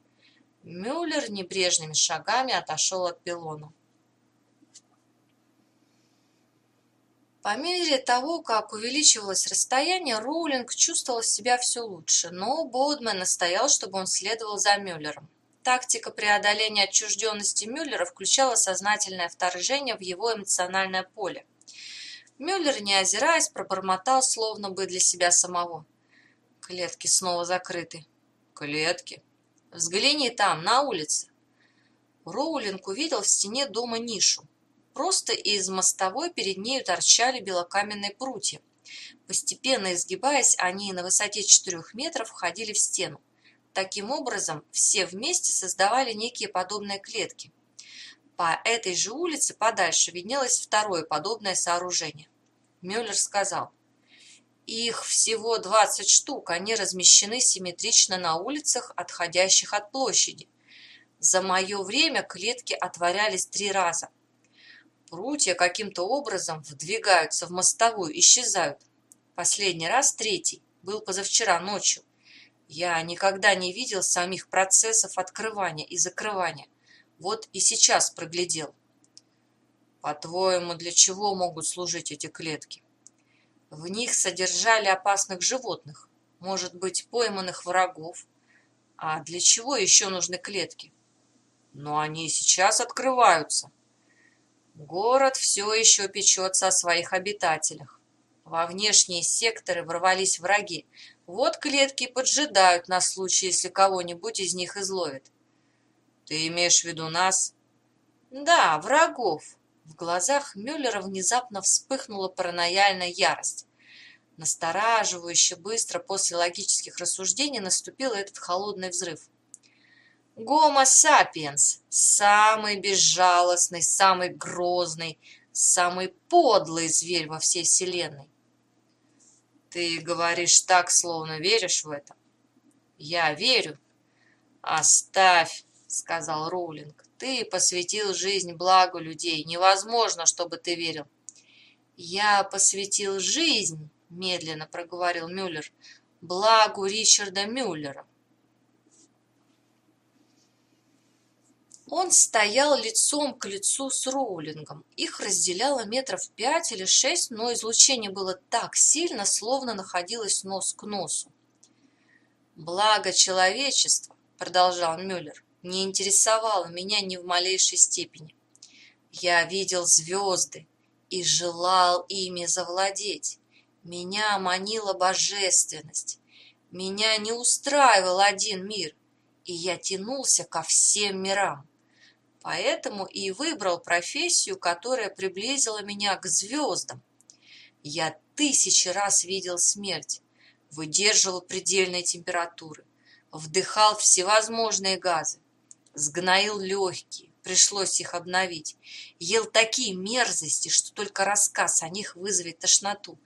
Мюллер небрежными шагами отошел от пилона. По мере того, как увеличивалось расстояние, Роулинг чувствовал себя все лучше, но Боудмен настоял, чтобы он следовал за Мюллером. Тактика преодоления отчужденности Мюллера включала сознательное вторжение в его эмоциональное поле. Мюллер, не озираясь, пробормотал, словно бы для себя самого. Клетки снова закрыты. Клетки. Взгляни там, на улице. Роулинг увидел в стене дома нишу. Просто из мостовой перед нею торчали белокаменные прутья. Постепенно изгибаясь, они на высоте четырех метров входили в стену. Таким образом, все вместе создавали некие подобные клетки. По этой же улице подальше виднелось второе подобное сооружение. Мюллер сказал, их всего 20 штук, они размещены симметрично на улицах, отходящих от площади. За мое время клетки отворялись три раза. Прутья каким-то образом вдвигаются в мостовую, исчезают. Последний раз, третий, был позавчера ночью. Я никогда не видел самих процессов открывания и закрывания. Вот и сейчас проглядел. По-твоему, для чего могут служить эти клетки? В них содержали опасных животных, может быть, пойманных врагов. А для чего еще нужны клетки? Но они сейчас открываются. Город все еще печется о своих обитателях. Во внешние секторы ворвались враги. Вот клетки поджидают на случай, если кого-нибудь из них изловят. Ты имеешь в виду нас? Да, врагов. В глазах Мюллера внезапно вспыхнула паранояльная ярость. Настораживающе быстро после логических рассуждений наступил этот холодный взрыв. Гомо сапиенс – самый безжалостный, самый грозный, самый подлый зверь во всей вселенной. Ты говоришь так, словно веришь в это. Я верю. Оставь, сказал Роулинг. Ты посвятил жизнь благу людей. Невозможно, чтобы ты верил. Я посвятил жизнь, медленно проговорил Мюллер, благу Ричарда Мюллера. Он стоял лицом к лицу с Роулингом. Их разделяло метров пять или шесть, но излучение было так сильно, словно находилось нос к носу. «Благо человечества», — продолжал Мюллер, — «не интересовало меня ни в малейшей степени. Я видел звезды и желал ими завладеть. Меня манила божественность. Меня не устраивал один мир, и я тянулся ко всем мирам. Поэтому и выбрал профессию, которая приблизила меня к звездам. Я тысячи раз видел смерть, выдерживал предельные температуры, вдыхал всевозможные газы, сгноил легкие, пришлось их обновить, ел такие мерзости, что только рассказ о них вызовет тошноту.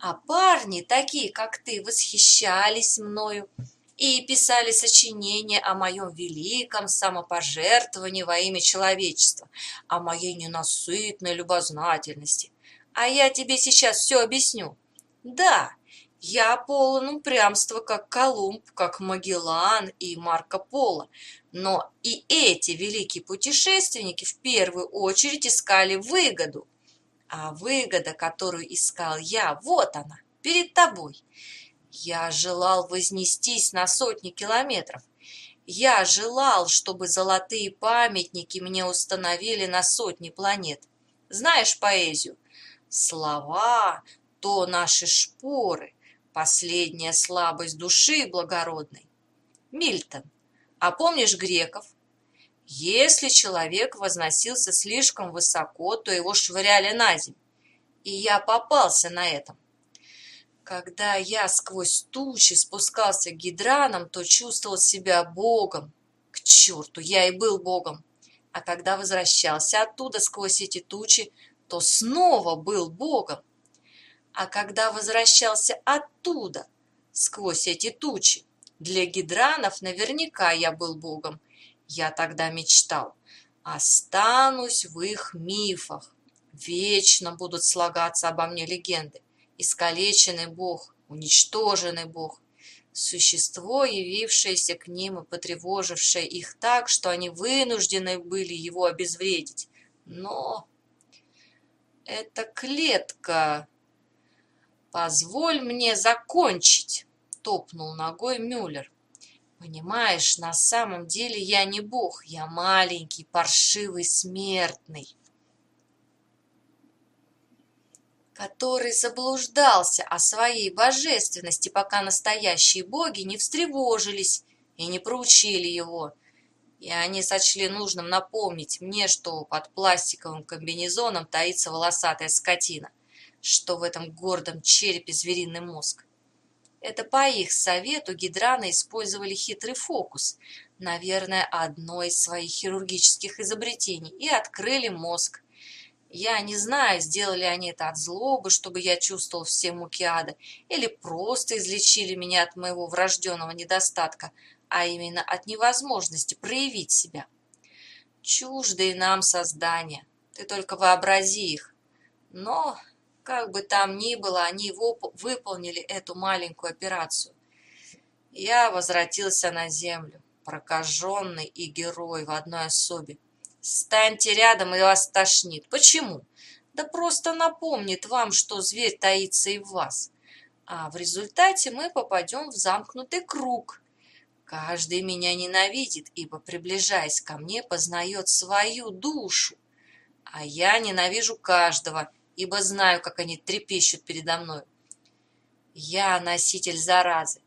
А парни, такие как ты, восхищались мною, и писали сочинения о моем великом самопожертвовании во имя человечества, о моей ненасытной любознательности. А я тебе сейчас все объясню. Да, я полон упрямства, как Колумб, как Магеллан и Марко Поло, но и эти великие путешественники в первую очередь искали выгоду. А выгода, которую искал я, вот она, перед тобой. Я желал вознестись на сотни километров. Я желал, чтобы золотые памятники мне установили на сотни планет. Знаешь поэзию? Слова — то наши шпоры, последняя слабость души благородной. Мильтон, а помнишь греков? Если человек возносился слишком высоко, то его швыряли на землю. И я попался на этом. Когда я сквозь тучи спускался к гидранам, то чувствовал себя богом. К черту, я и был богом. А когда возвращался оттуда сквозь эти тучи, то снова был богом. А когда возвращался оттуда сквозь эти тучи, для гидранов наверняка я был богом. Я тогда мечтал. Останусь в их мифах. Вечно будут слагаться обо мне легенды искалеченный Бог, уничтоженный Бог. существо, явившееся к ним и потревожившее их так, что они вынуждены были его обезвредить. Но это клетка. Позволь мне закончить, топнул ногой Мюллер. Понимаешь, на самом деле я не бог, я маленький, паршивый смертный. который заблуждался о своей божественности, пока настоящие боги не встревожились и не проучили его. И они сочли нужным напомнить мне, что под пластиковым комбинезоном таится волосатая скотина, что в этом гордом черепе звериный мозг. Это по их совету гидраны использовали хитрый фокус, наверное, одно из своих хирургических изобретений, и открыли мозг. Я не знаю, сделали они это от злобы, чтобы я чувствовал все муки ада, или просто излечили меня от моего врожденного недостатка, а именно от невозможности проявить себя. Чуждые нам создания, ты только вообрази их. Но, как бы там ни было, они выполнили эту маленькую операцию. Я возвратился на землю, прокаженный и герой в одной особе. Станьте рядом, и вас тошнит. Почему? Да просто напомнит вам, что зверь таится и в вас. А в результате мы попадем в замкнутый круг. Каждый меня ненавидит, ибо, приближаясь ко мне, познает свою душу. А я ненавижу каждого, ибо знаю, как они трепещут передо мной. Я носитель заразы,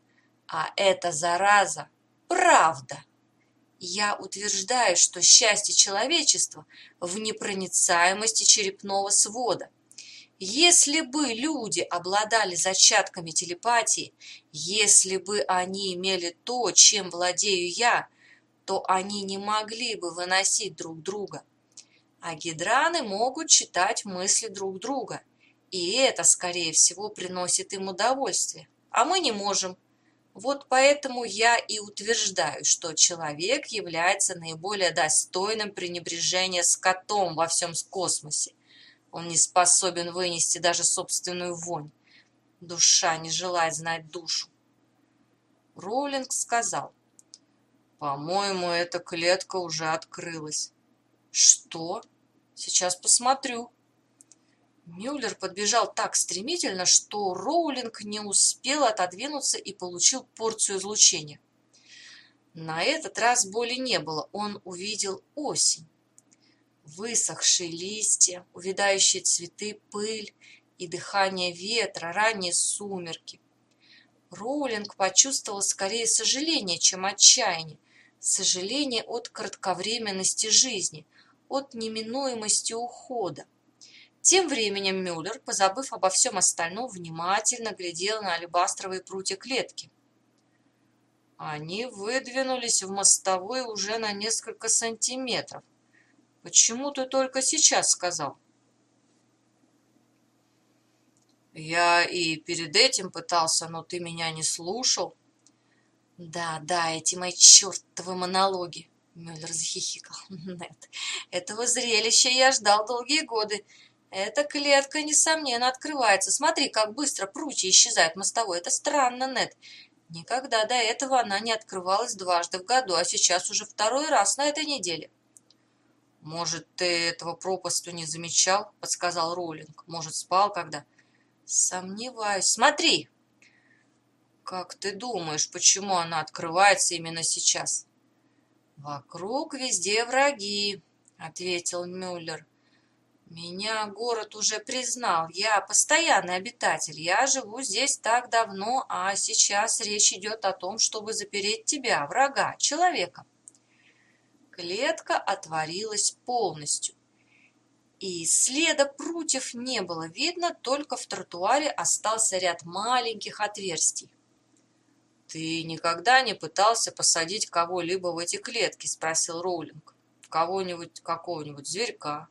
а эта зараза – правда. Я утверждаю, что счастье человечества в непроницаемости черепного свода. Если бы люди обладали зачатками телепатии, если бы они имели то, чем владею я, то они не могли бы выносить друг друга. А гидраны могут читать мысли друг друга, и это, скорее всего, приносит им удовольствие, а мы не можем. Вот поэтому я и утверждаю, что человек является наиболее достойным пренебрежения скотом во всем космосе. Он не способен вынести даже собственную вонь. Душа не желает знать душу. Роулинг сказал, «По-моему, эта клетка уже открылась». «Что? Сейчас посмотрю». Мюллер подбежал так стремительно, что Роулинг не успел отодвинуться и получил порцию излучения. На этот раз боли не было, он увидел осень. Высохшие листья, увядающие цветы, пыль и дыхание ветра, ранние сумерки. Роулинг почувствовал скорее сожаление, чем отчаяние. Сожаление от кратковременности жизни, от неминуемости ухода. Тем временем Мюллер, позабыв обо всем остальном, внимательно глядел на алебастровые прутья клетки. Они выдвинулись в мостовой уже на несколько сантиметров. Почему ты только сейчас сказал? Я и перед этим пытался, но ты меня не слушал. Да, да, эти мои чертовы монологи. Мюллер захихикал. Нет, этого зрелища я ждал долгие годы. Эта клетка, несомненно, открывается. Смотри, как быстро прутья исчезают мостовой. Это странно, Нед. Никогда до этого она не открывалась дважды в году, а сейчас уже второй раз на этой неделе. «Может, ты этого пропасту не замечал?» — подсказал Роллинг. «Может, спал когда?» «Сомневаюсь. Смотри!» «Как ты думаешь, почему она открывается именно сейчас?» «Вокруг везде враги», — ответил Мюллер. Меня город уже признал. Я постоянный обитатель. Я живу здесь так давно, а сейчас речь идет о том, чтобы запереть тебя, врага, человека. Клетка отворилась полностью. И следа прутьев не было видно, только в тротуаре остался ряд маленьких отверстий. «Ты никогда не пытался посадить кого-либо в эти клетки?» – спросил Роулинг. «Кого-нибудь, какого-нибудь зверька,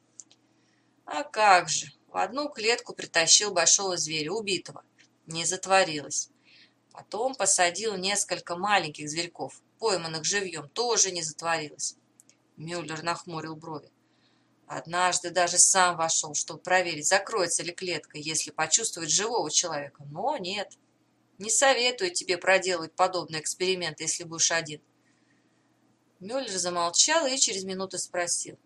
а как же, в одну клетку притащил большого зверя, убитого. Не затворилось. Потом посадил несколько маленьких зверьков, пойманных живьем, тоже не затворилось. Мюллер нахмурил брови. Однажды даже сам вошел, чтобы проверить, закроется ли клетка, если почувствует живого человека. Но нет, Не советую тебе проделывать подобные эксперименты, если будешь один. Мюллер замолчал и через минуту спросил.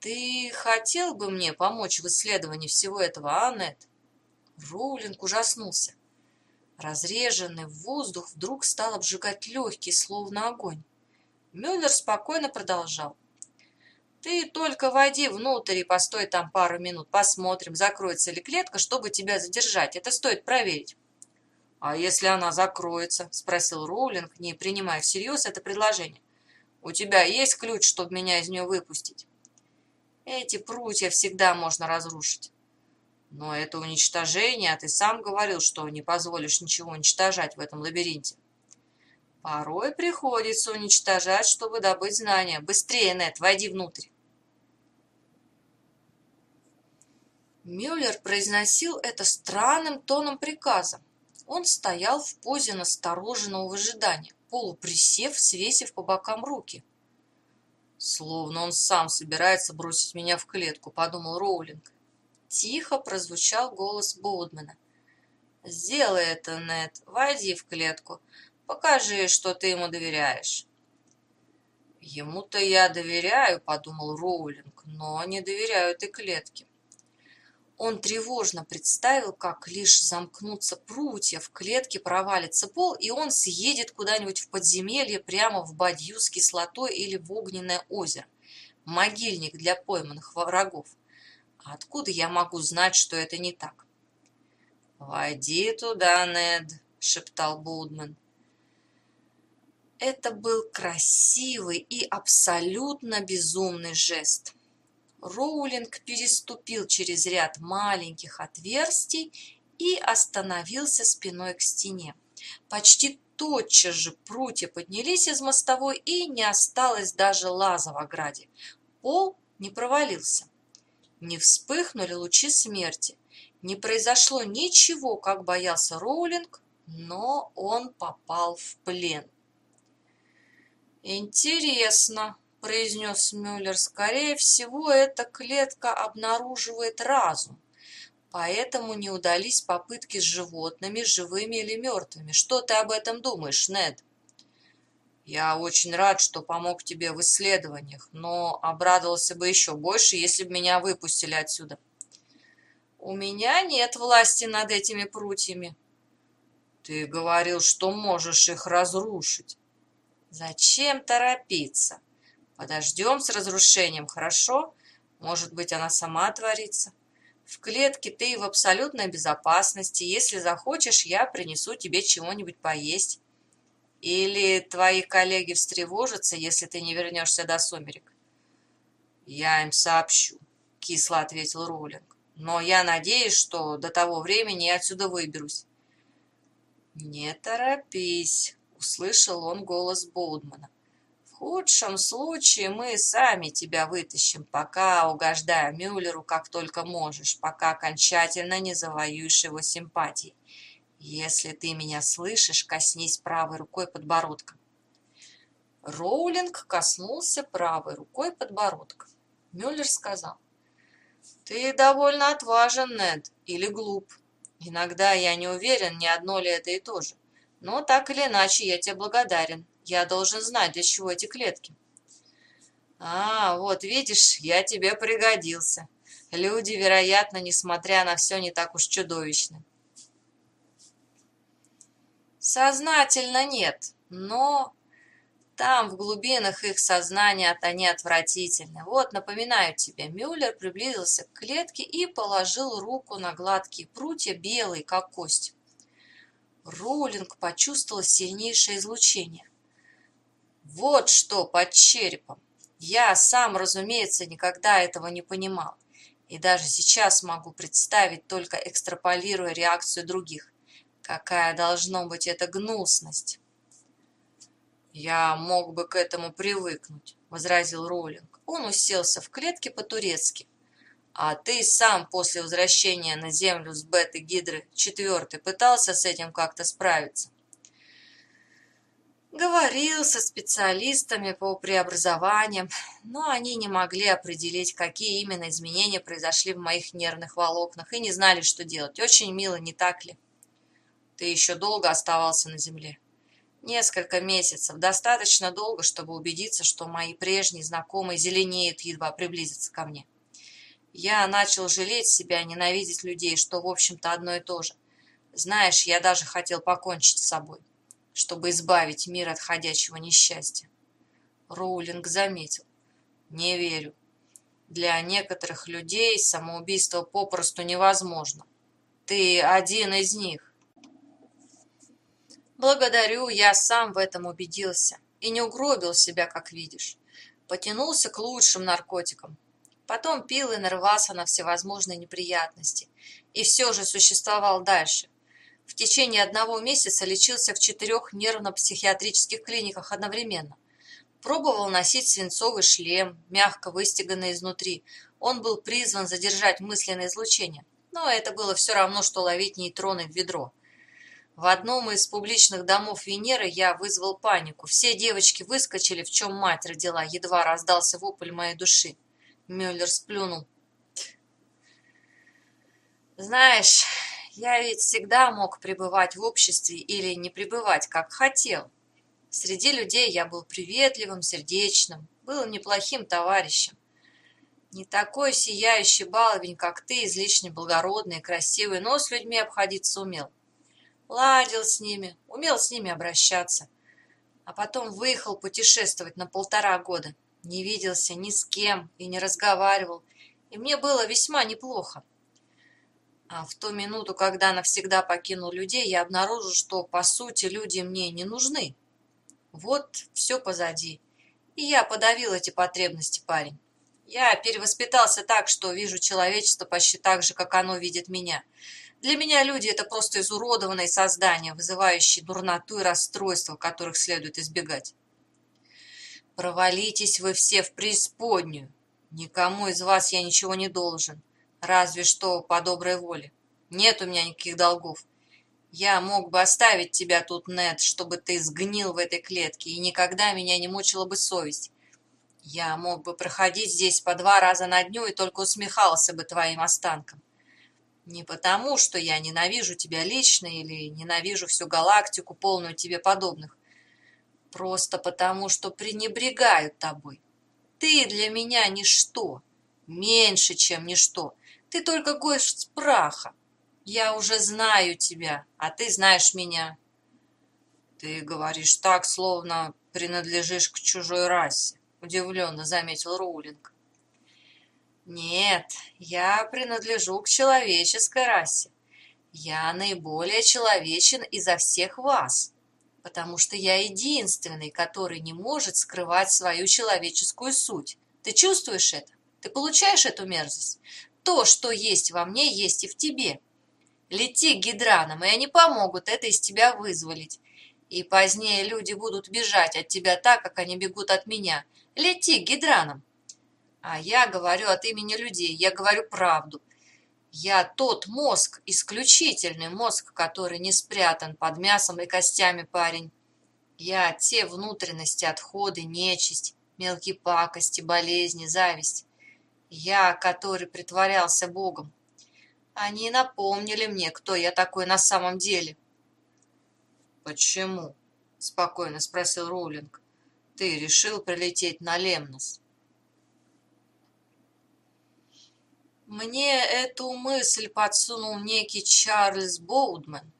«Ты хотел бы мне помочь в исследовании всего этого, а, Нет?» Роулинг ужаснулся. Разреженный воздух вдруг стал обжигать легкий, словно огонь. Мюллер спокойно продолжал. «Ты только войди внутрь и постой там пару минут. Посмотрим, закроется ли клетка, чтобы тебя задержать. Это стоит проверить». «А если она закроется?» – спросил Роулинг, не принимая всерьез это предложение. «У тебя есть ключ, чтобы меня из нее выпустить?» «Эти прутья всегда можно разрушить». «Но это уничтожение, а ты сам говорил, что не позволишь ничего уничтожать в этом лабиринте». «Порой приходится уничтожать, чтобы добыть знания. Быстрее, Нет, войди внутрь». Мюллер произносил это странным тоном приказа. Он стоял в позе настороженного выжидания, полуприсев, свесив по бокам руки. «Словно он сам собирается бросить меня в клетку», — подумал Роулинг. Тихо прозвучал голос Боудмена. «Сделай это, Нед, войди в клетку, покажи, что ты ему доверяешь». «Ему-то я доверяю», — подумал Роулинг, — «но не доверяю этой клетке». Он тревожно представил, как лишь замкнутся прутья, в клетке провалится пол, и он съедет куда-нибудь в подземелье прямо в бадью с кислотой или в огненное озеро. Могильник для пойманных врагов. А откуда я могу знать, что это не так? «Войди туда, Нед», — шептал Болдман. Это был красивый и абсолютно безумный жест. Роулинг переступил через ряд маленьких отверстий и остановился спиной к стене. Почти тотчас же прутья поднялись из мостовой, и не осталось даже лаза в ограде. Пол не провалился. Не вспыхнули лучи смерти. Не произошло ничего, как боялся Роулинг, но он попал в плен. «Интересно», произнес Мюллер, скорее всего, эта клетка обнаруживает разум. Поэтому не удались попытки с животными, живыми или мертвыми. Что ты об этом думаешь, Нед? Я очень рад, что помог тебе в исследованиях, но обрадовался бы еще больше, если бы меня выпустили отсюда. У меня нет власти над этими прутьями. Ты говорил, что можешь их разрушить. Зачем торопиться? Подождем с разрушением, хорошо? Может быть, она сама отворится. В клетке ты в абсолютной безопасности. Если захочешь, я принесу тебе чего-нибудь поесть. Или твои коллеги встревожатся, если ты не вернешься до сумерек? Я им сообщу, кисло ответил Роулинг. Но я надеюсь, что до того времени я отсюда выберусь. Не торопись, услышал он голос Боудмана худшем случае мы сами тебя вытащим, пока угождаем Мюллеру как только можешь, пока окончательно не завоюешь его симпатии. Если ты меня слышишь, коснись правой рукой подбородка. Роулинг коснулся правой рукой подбородка. Мюллер сказал, «Ты довольно отважен, Нед, или глуп. Иногда я не уверен, не одно ли это и то же. Но так или иначе я тебе благодарен. Я должен знать, для чего эти клетки. А, вот видишь, я тебе пригодился. Люди, вероятно, несмотря на все, не так уж чудовищны. Сознательно нет, но там, в глубинах их сознания, они отвратительны. Вот, напоминаю тебе, Мюллер приблизился к клетке и положил руку на гладкие прутья, белые, как кость. Роулинг почувствовал сильнейшее излучение. Вот что под черепом. Я сам, разумеется, никогда этого не понимал. И даже сейчас могу представить, только экстраполируя реакцию других. Какая должно быть эта гнусность? Я мог бы к этому привыкнуть, возразил Роллинг. Он уселся в клетке по-турецки. А ты сам после возвращения на Землю с беты-гидры четвертой пытался с этим как-то справиться? Говорил со специалистами по преобразованиям, но они не могли определить, какие именно изменения произошли в моих нервных волокнах и не знали, что делать. Очень мило, не так ли? Ты еще долго оставался на земле. Несколько месяцев, достаточно долго, чтобы убедиться, что мои прежние знакомые зеленеют, едва приблизятся ко мне. Я начал жалеть себя, ненавидеть людей, что, в общем-то, одно и то же. Знаешь, я даже хотел покончить с собой, чтобы избавить мир от ходячего несчастья. Роулинг заметил. Не верю. Для некоторых людей самоубийство попросту невозможно. Ты один из них. Благодарю, я сам в этом убедился. И не угробил себя, как видишь. Потянулся к лучшим наркотикам. Потом пил и нарвался на всевозможные неприятности. И все же существовал дальше. В течение одного месяца лечился в четырех нервно-психиатрических клиниках одновременно. Пробовал носить свинцовый шлем, мягко выстеганный изнутри. Он был призван задержать мысленное излучение. Но это было все равно, что ловить нейтроны в ведро. В одном из публичных домов Венеры я вызвал панику. Все девочки выскочили, в чем мать родила. Едва раздался вопль моей души. Мюллер сплюнул. Знаешь, я ведь всегда мог пребывать в обществе или не пребывать, как хотел. Среди людей я был приветливым, сердечным, был неплохим товарищем. Не такой сияющий баловень, как ты, излишне благородный и красивый, но с людьми обходиться умел. Ладил с ними, умел с ними обращаться. А потом выехал путешествовать на полтора года. Не виделся ни с кем и не разговаривал. И мне было весьма неплохо. А в ту минуту, когда навсегда покинул людей, я обнаружил, что, по сути, люди мне не нужны. Вот все позади. И я подавил эти потребности, парень. Я перевоспитался так, что вижу человечество почти так же, как оно видит меня. Для меня люди – это просто изуродованные создания, вызывающие дурноту и расстройство, которых следует избегать. Провалитесь вы все в преисподнюю. Никому из вас я ничего не должен, разве что по доброй воле. Нет у меня никаких долгов. Я мог бы оставить тебя тут, Нед, чтобы ты сгнил в этой клетке, и никогда меня не мучила бы совесть. Я мог бы проходить здесь по два раза на дню и только усмехался бы твоим останкам. Не потому, что я ненавижу тебя лично или ненавижу всю галактику, полную тебе подобных. Просто потому, что пренебрегаю тобой. Ты для меня ничто, меньше, чем ничто. Ты только гость праха, я уже знаю тебя, а ты знаешь меня. Ты говоришь так, словно принадлежишь к чужой расе, удивленно заметил Роулинг. Нет, я принадлежу к человеческой расе. Я наиболее человечен изо всех вас, потому что я единственный, который не может скрывать свою человеческую суть. Ты чувствуешь это? Ты получаешь эту мерзость? То, что есть во мне, есть и в тебе. Лети к гидранам, и они помогут это из тебя вызволить. И позднее люди будут бежать от тебя так, как они бегут от меня. Лети к гидранам. А я говорю от имени людей, я говорю правду. Я тот мозг, исключительный мозг, который не спрятан под мясом и костями, парень. Я те внутренности, отходы, нечисть, мелкие пакости, болезни, зависть. Я, который притворялся Богом, они напомнили мне, кто я такой на самом деле. «Почему?» – спокойно спросил Роулинг. «Ты решил прилететь на Лемнос?» Мне эту мысль подсунул некий Чарльз Боудман.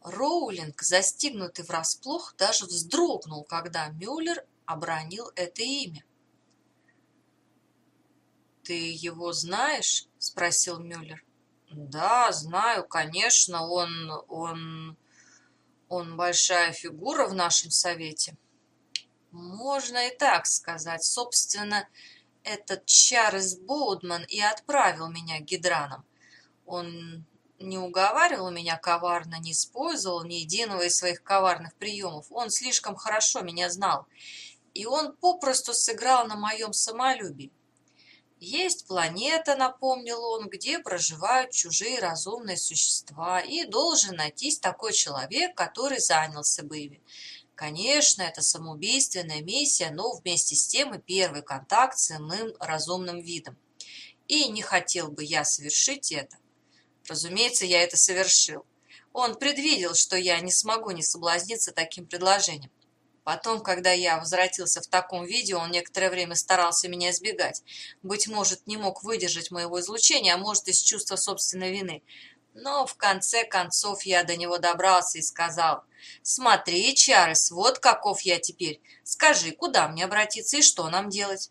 Роулинг, застигнутый врасплох, даже вздрогнул, когда Мюллер обронил это имя. «Ты его знаешь?» – спросил Мюллер. «Да, знаю, конечно, он... он... он большая фигура в нашем совете». «Можно и так сказать. Собственно, этот Чарльз Боудман и отправил меня к гидранам. Он не уговаривал меня коварно, не использовал ни единого из своих коварных приемов. Он слишком хорошо меня знал. И он попросту сыграл на моем самолюбии. Есть планета, напомнил он, где проживают чужие разумные существа, и должен найтись такой человек, который занялся бы ими. Конечно, это самоубийственная миссия, но вместе с тем и первый контакт с иным разумным видом. И не хотел бы я совершить это. Разумеется, я это совершил. Он предвидел, что я не смогу не соблазниться таким предложением. Потом, когда я возвратился в таком виде, он некоторое время старался меня избегать. Быть может, не мог выдержать моего излучения, а может, из чувства собственной вины. Но в конце концов я до него добрался и сказал, «Смотри, Чарльз, вот каков я теперь. Скажи, куда мне обратиться и что нам делать?»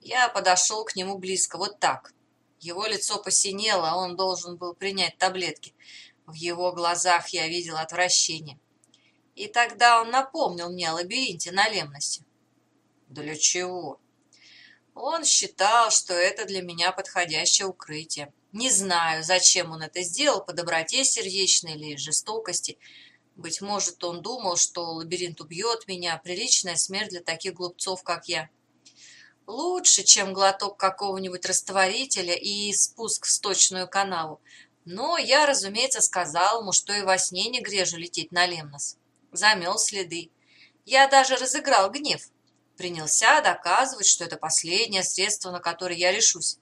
Я подошел к нему близко, вот так. Его лицо посинело, а он должен был принять таблетки. В его глазах я видел отвращение. И тогда он напомнил мне о лабиринте на Лемносе. Для чего? Он считал, что это для меня подходящее укрытие. Не знаю, зачем он это сделал, по доброте сердечной или жестокости. Быть может, он думал, что лабиринт убьет меня, приличная смерть для таких глупцов, как я. Лучше, чем глоток какого-нибудь растворителя и спуск в сточную канаву. Но я, разумеется, сказал ему, что и во сне не грежу лететь на Лемнос замел следы. Я даже разыграл гнев. Принялся доказывать, что это последнее средство, на которое я решусь.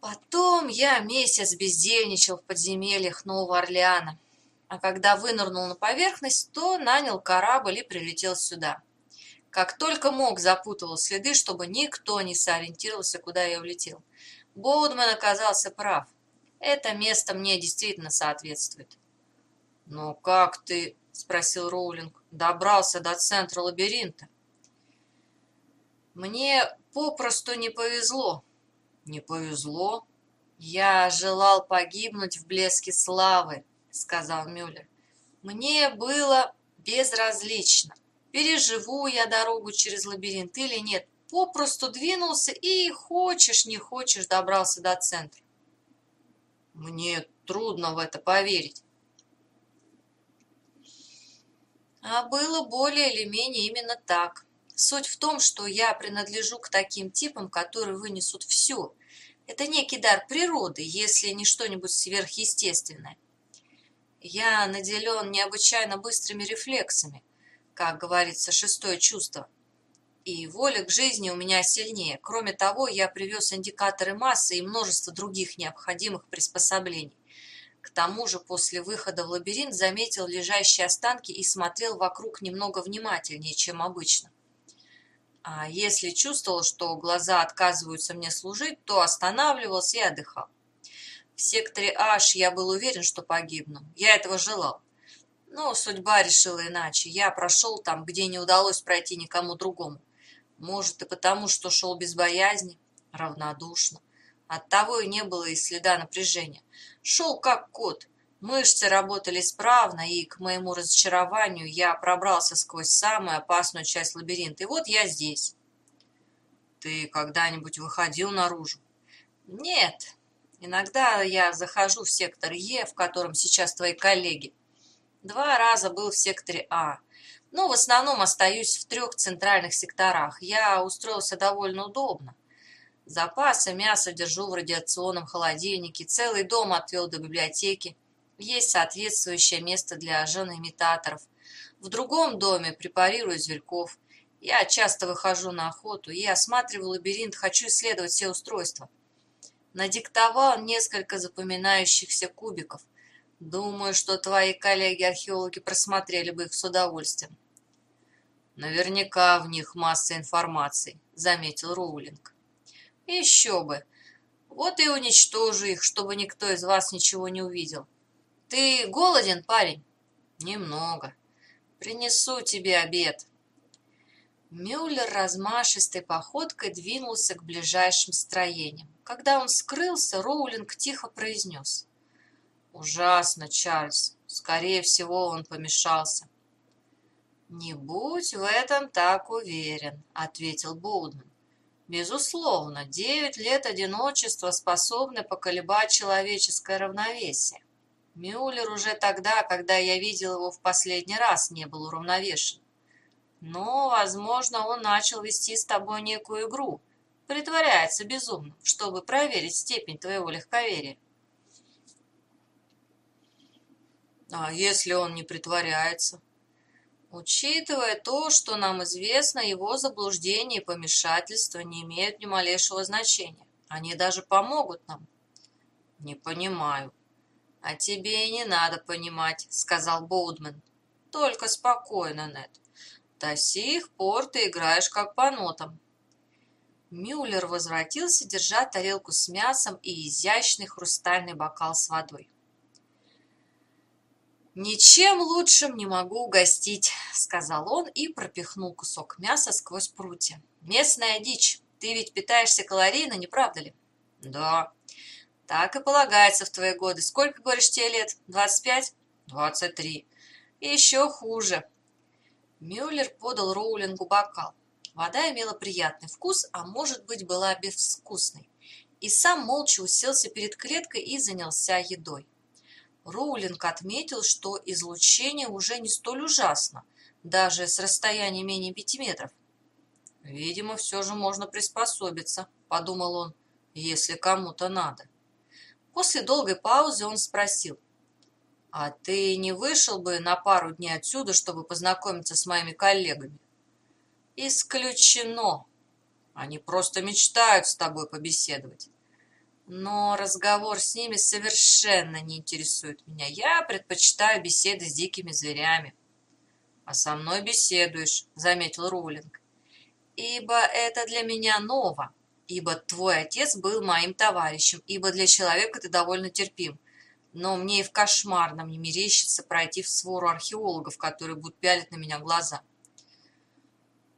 Потом я месяц бездельничал в подземельях Нового Орлеана, а когда вынырнул на поверхность, то нанял корабль и прилетел сюда. Как только мог, запутывал следы, чтобы никто не сориентировался, куда я улетел. Боудман оказался прав. Это место мне действительно соответствует. «Но как ты, — спросил Роулинг, — добрался до центра лабиринта?» «Мне попросту не повезло». «Не повезло?» «Я желал погибнуть в блеске славы», — сказал Мюллер. «Мне было безразлично, переживу я дорогу через лабиринт или нет, попросту двинулся и, хочешь не хочешь, добрался до центра». «Мне трудно в это поверить». А было более или менее именно так. Суть в том, что я принадлежу к таким типам, которые вынесут все. Это некий дар природы, если не что-нибудь сверхъестественное. Я наделен необычайно быстрыми рефлексами, как говорится, шестое чувство. И воля к жизни у меня сильнее. Кроме того, я привез индикаторы массы и множество других необходимых приспособлений. К тому же после выхода в лабиринт заметил лежащие останки и смотрел вокруг немного внимательнее, чем обычно. А если чувствовал, что глаза отказываются мне служить, то останавливался и отдыхал. В секторе H я был уверен, что погибну. Я этого желал. Но судьба решила иначе. Я прошел там, где не удалось пройти никому другому. Может, и потому, что шел без боязни, равнодушно. Оттого и не было и следа напряжения. Шел как кот. Мышцы работали справно, и, к моему разочарованию, я пробрался сквозь самую опасную часть лабиринта. И вот я здесь. Ты когда-нибудь выходил наружу? Нет. Иногда я захожу в сектор Е, в котором сейчас твои коллеги. Два раза был в секторе А. Но в основном остаюсь в трех центральных секторах. Я устроился довольно удобно. Запасы мяса держу в радиационном холодильнике, целый дом отвел до библиотеки. Есть соответствующее место для женоимитаторов. В другом доме препарирую зверьков. Я часто выхожу на охоту и осматриваю лабиринт, хочу исследовать все устройства. Надиктовал несколько запоминающихся кубиков. Думаю, что твои коллеги-археологи просмотрели бы их с удовольствием. Наверняка в них масса информации, заметил Роулинг. Еще бы. Вот и уничтожу их, чтобы никто из вас ничего не увидел. Ты голоден, парень? Немного. Принесу тебе обед. Мюллер размашистой походкой двинулся к ближайшим строениям. Когда он скрылся, Роулинг тихо произнес. «Ужасно, Чарльз. Скорее всего, он помешался». «Не будь в этом так уверен», — ответил Боудман. Безусловно, девять лет одиночества способны поколебать человеческое равновесие. Мюллер уже тогда, когда я видел его в последний раз, не был уравновешен. Но, возможно, он начал вести с тобой некую игру, притворяется безумным, чтобы проверить степень твоего легковерия. А если он не притворяется? Учитывая то, что нам известно, его заблуждения и помешательства не имеют ни малейшего значения. Они даже помогут нам. Не понимаю. «А тебе и не надо понимать», — сказал Боудман. «Только спокойно, Нед. До сих пор ты играешь как по нотам». Мюллер возвратился, держа тарелку с мясом и изящный хрустальный бокал с водой. «Ничем лучшим не могу угостить», — сказал он и пропихнул кусок мяса сквозь прутья. «Местная дичь. Ты ведь питаешься калорийно, не правда ли?» «Да». «Так и полагается в твои годы. Сколько, говоришь, тебе лет? Двадцать пять?» «Двадцать три». «Еще хуже». Мюллер подал Роулингу бокал. Вода имела приятный вкус, а может быть была безвкусной. И сам молча уселся перед клеткой и занялся едой. Роулинг отметил, что излучение уже не столь ужасно, даже с расстояния менее пяти метров. «Видимо, все же можно приспособиться», — подумал он, — «если кому-то надо». После долгой паузы он спросил, «А ты не вышел бы на пару дней отсюда, чтобы познакомиться с моими коллегами?» Исключено. Они просто мечтают с тобой побеседовать. Но разговор с ними совершенно не интересует меня. Я предпочитаю беседы с дикими зверями. А со мной беседуешь, заметил Рулинг. Ибо это для меня ново. Ибо твой отец был моим товарищем. Ибо для человека ты довольно терпим. Но мне и в кошмарном не мерещится пройти в свору археологов, которые будут пялить на меня глаза.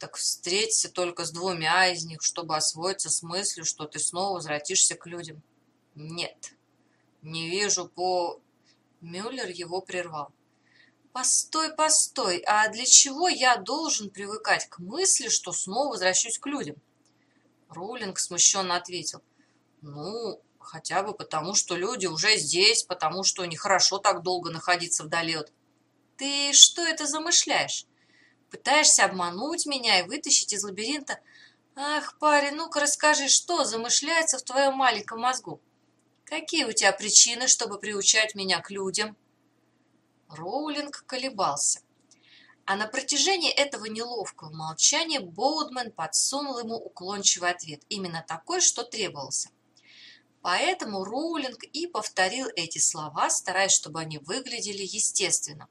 Так встреться только с двумя из них, чтобы освоиться с мыслью, что ты снова возвратишься к людям. Нет, не вижу по... Мюллер его прервал. Постой, постой, а для чего я должен привыкать к мысли, что снова возвращусь к людям? Рулинг смущенно ответил. Ну, хотя бы потому, что люди уже здесь, потому что нехорошо так долго находиться вдали от... Ты что это замышляешь? Пытаешься обмануть меня и вытащить из лабиринта? Ах, парень, ну-ка расскажи, что замышляется в твоем маленьком мозгу? Какие у тебя причины, чтобы приучать меня к людям?» Роулинг колебался. А на протяжении этого неловкого молчания Боудман подсунул ему уклончивый ответ, именно такой, что требовался. Поэтому Роулинг и повторил эти слова, стараясь, чтобы они выглядели естественно.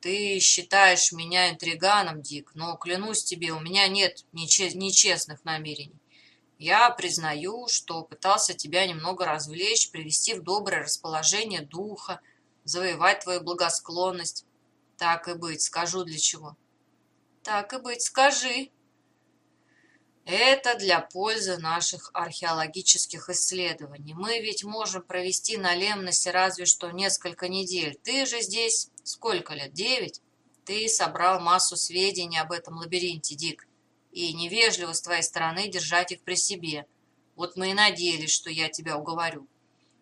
Ты считаешь меня интриганом, Дик, но, клянусь тебе, у меня нет нечестных намерений. Я признаю, что пытался тебя немного развлечь, привести в доброе расположение духа, завоевать твою благосклонность. Так и быть, скажу для чего. Так и быть, скажи. Это для пользы наших археологических исследований. Мы ведь можем провести на Лемносе разве что несколько недель. Ты же здесь сколько лет? Девять? Ты собрал массу сведений об этом лабиринте, Дик. И невежливо с твоей стороны держать их при себе. Вот мы и надеялись, что я тебя уговорю.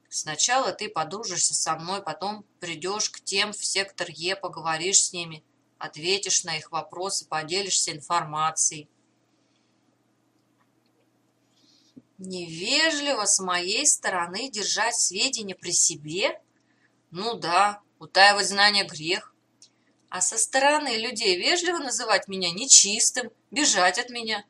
Сначала ты подружишься со мной, потом придешь к тем в сектор Е, поговоришь с ними, ответишь на их вопросы, поделишься информацией. Невежливо с моей стороны держать сведения при себе? Ну да, утаивать знания грех. А со стороны людей вежливо называть меня нечистым, бежать от меня.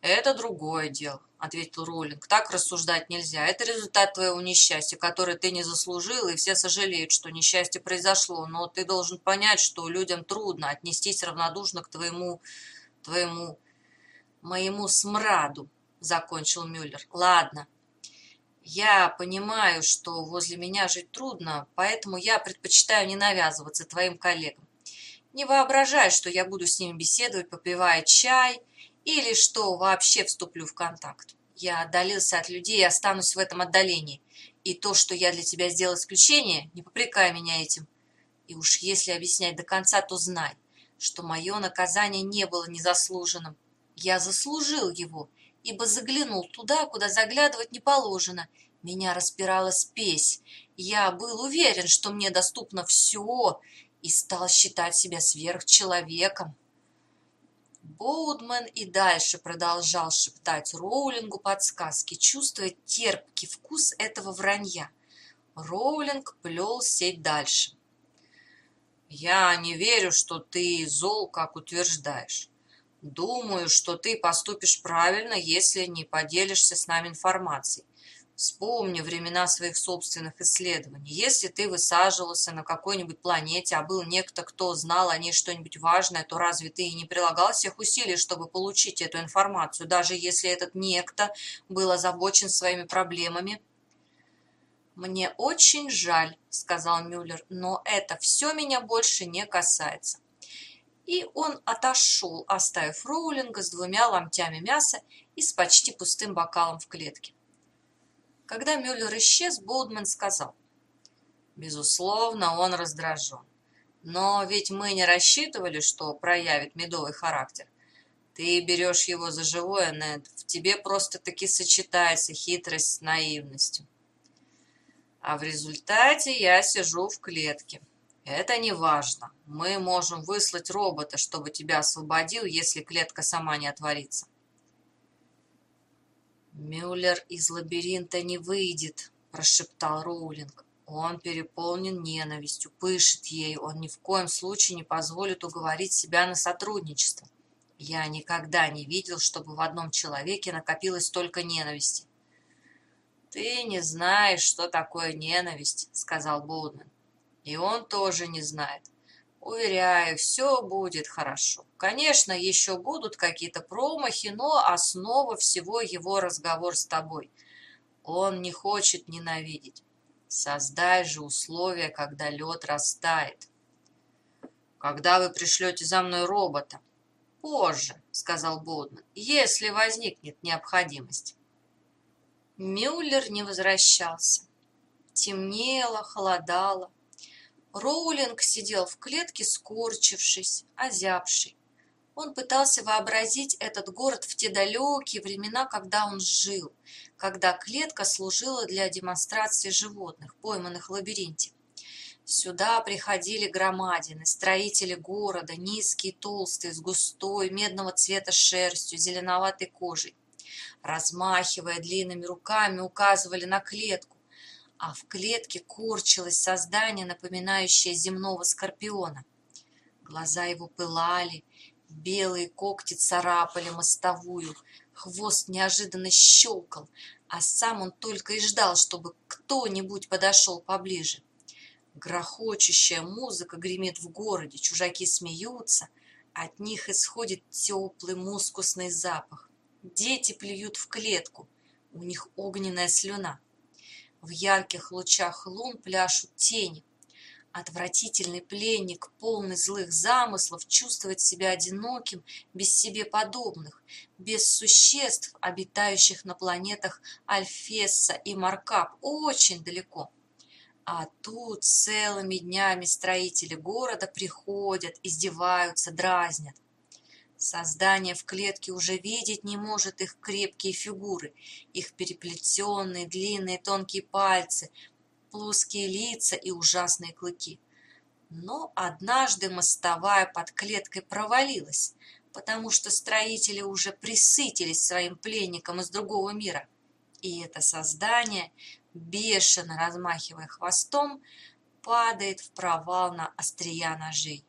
Это другое дело, ответил Роллинг. Так рассуждать нельзя. Это результат твоего несчастья, которое ты не заслужил, и все сожалеют, что несчастье произошло. Но ты должен понять, что людям трудно отнестись равнодушно к твоему, твоему, моему смраду закончил Мюллер. Ладно. Я понимаю, что возле меня жить трудно, поэтому я предпочитаю не навязываться твоим коллегам. Не воображай, что я буду с ними беседовать, попивая чай, или что вообще вступлю в контакт. Я отдалился от людей и останусь в этом отдалении. И то, что я для тебя сделал исключение, не попрекай меня этим. И уж если объяснять до конца, то знай, что мое наказание не было незаслуженным. Я заслужил его, ибо заглянул туда, куда заглядывать не положено. Меня распирала спесь. Я был уверен, что мне доступно все, и стал считать себя сверхчеловеком. Боудман и дальше продолжал шептать Роулингу подсказки, чувствуя терпкий вкус этого вранья. Роулинг плел сеть дальше. «Я не верю, что ты зол, как утверждаешь. Думаю, что ты поступишь правильно, если не поделишься с нами информацией. Вспомни времена своих собственных исследований. Если ты высаживался на какой-нибудь планете, а был некто, кто знал о ней что-нибудь важное, то разве ты и не прилагал всех усилий, чтобы получить эту информацию, даже если этот некто был озабочен своими проблемами? «Мне очень жаль», — сказал Мюллер, — «но это все меня больше не касается». И он отошел, оставив Роулинга с двумя ломтями мяса и с почти пустым бокалом в клетке. Когда Мюллер исчез, Болдман сказал. Безусловно, он раздражен. Но ведь мы не рассчитывали, что проявит медовый характер. Ты берешь его за живое, Нед. В тебе просто-таки сочетается хитрость с наивностью. А в результате я сижу в клетке. Это не важно. Мы можем выслать робота, чтобы тебя освободил, если клетка сама не отворится. «Мюллер из лабиринта не выйдет», – прошептал Роулинг. «Он переполнен ненавистью, пышет ею, он ни в коем случае не позволит уговорить себя на сотрудничество. Я никогда не видел, чтобы в одном человеке накопилось столько ненависти». «Ты не знаешь, что такое ненависть», – сказал Болдман. «И он тоже не знает. Уверяю, все будет хорошо. Конечно, еще будут какие-то промахи, но основа всего его разговор с тобой. Он не хочет ненавидеть. Создай же условия, когда лед растает. Когда вы пришлете за мной робота? Позже, сказал Бодман, если возникнет необходимость. Мюллер не возвращался. Темнело, холодало. Роулинг сидел в клетке, скорчившись, озябший. Он пытался вообразить этот город в те далекие времена, когда он жил, когда клетка служила для демонстрации животных, пойманных в лабиринте. Сюда приходили громадины, строители города, низкие, толстые, с густой, медного цвета шерстью, зеленоватой кожей. Размахивая длинными руками, указывали на клетку, а в клетке корчилось создание, напоминающее земного скорпиона. Глаза его пылали, белые когти царапали мостовую, хвост неожиданно щелкал, а сам он только и ждал, чтобы кто-нибудь подошел поближе. Грохочущая музыка гремит в городе, чужаки смеются, от них исходит теплый мускусный запах. Дети плюют в клетку, у них огненная слюна. В ярких лучах лун пляшут тени. Отвратительный пленник, полный злых замыслов, чувствует себя одиноким, без себе подобных, без существ, обитающих на планетах Альфесса и Маркап, очень далеко. А тут целыми днями строители города приходят, издеваются, дразнят. Создание в клетке уже видеть не может их крепкие фигуры, их переплетенные длинные тонкие пальцы, плоские лица и ужасные клыки. Но однажды мостовая под клеткой провалилась, потому что строители уже присытились своим пленником из другого мира. И это создание, бешено размахивая хвостом, падает в провал на острия ножей.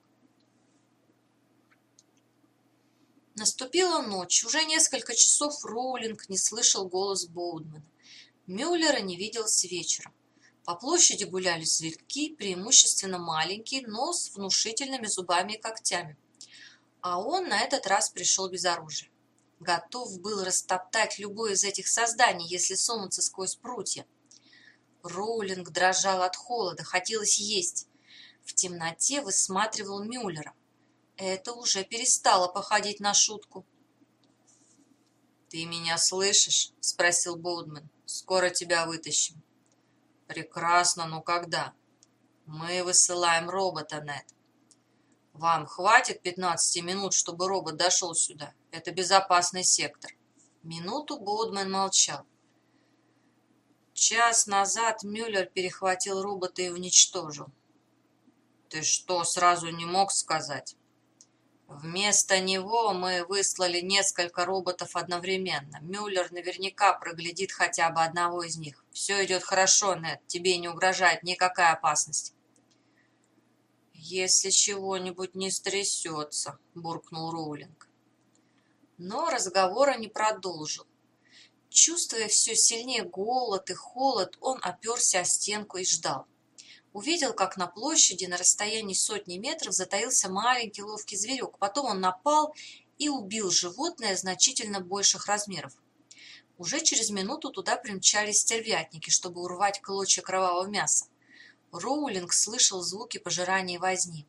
Наступила ночь. Уже несколько часов Роулинг не слышал голос Боудмана. Мюллера не видел с вечера. По площади гуляли зверьки, преимущественно маленькие, но с внушительными зубами и когтями. А он на этот раз пришел без оружия. Готов был растоптать любое из этих созданий, если сунуться сквозь прутья. Роулинг дрожал от холода, хотелось есть. В темноте высматривал Мюллера. Это уже перестало походить на шутку. «Ты меня слышишь?» – спросил Боудман. «Скоро тебя вытащим». «Прекрасно, но когда?» «Мы высылаем робота, Нед». «Вам хватит 15 минут, чтобы робот дошел сюда? Это безопасный сектор». Минуту Боудман молчал. Час назад Мюллер перехватил робота и уничтожил. «Ты что, сразу не мог сказать?» Вместо него мы выслали несколько роботов одновременно. Мюллер наверняка проглядит хотя бы одного из них. Все идет хорошо, Нед, тебе не угрожает никакая опасность. «Если чего-нибудь не стрясется», — буркнул Роулинг. Но разговора не продолжил. Чувствуя все сильнее голод и холод, он оперся о стенку и ждал. Увидел, как на площади на расстоянии сотни метров затаился маленький ловкий зверек. Потом он напал и убил животное значительно больших размеров. Уже через минуту туда примчались стервятники, чтобы урвать клочья кровавого мяса. Роулинг слышал звуки пожирания возни.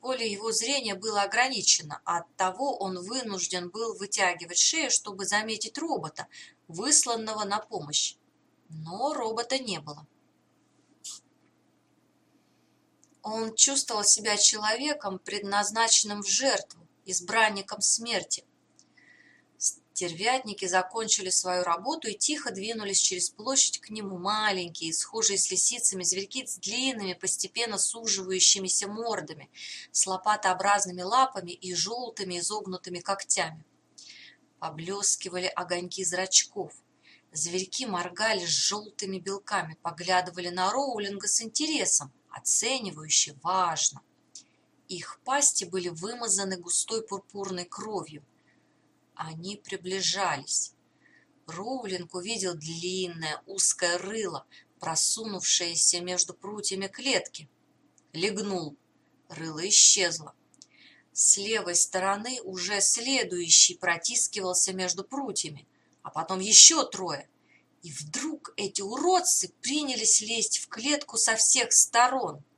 Поле его зрения было ограничено, а оттого он вынужден был вытягивать шею, чтобы заметить робота, высланного на помощь. Но робота не было. Он чувствовал себя человеком, предназначенным в жертву, избранником смерти. Стервятники закончили свою работу и тихо двинулись через площадь к нему, маленькие, схожие с лисицами, зверьки с длинными, постепенно суживающимися мордами, с лопатообразными лапами и желтыми изогнутыми когтями. Поблескивали огоньки зрачков. Зверьки моргали с желтыми белками, поглядывали на Роулинга с интересом, оценивающе, важно. Их пасти были вымазаны густой пурпурной кровью. Они приближались. Роулинг увидел длинное узкое рыло, просунувшееся между прутьями клетки. Легнул. Рыло исчезло. С левой стороны уже следующий протискивался между прутьями, а потом еще трое. И вдруг эти уродцы принялись лезть в клетку со всех сторон –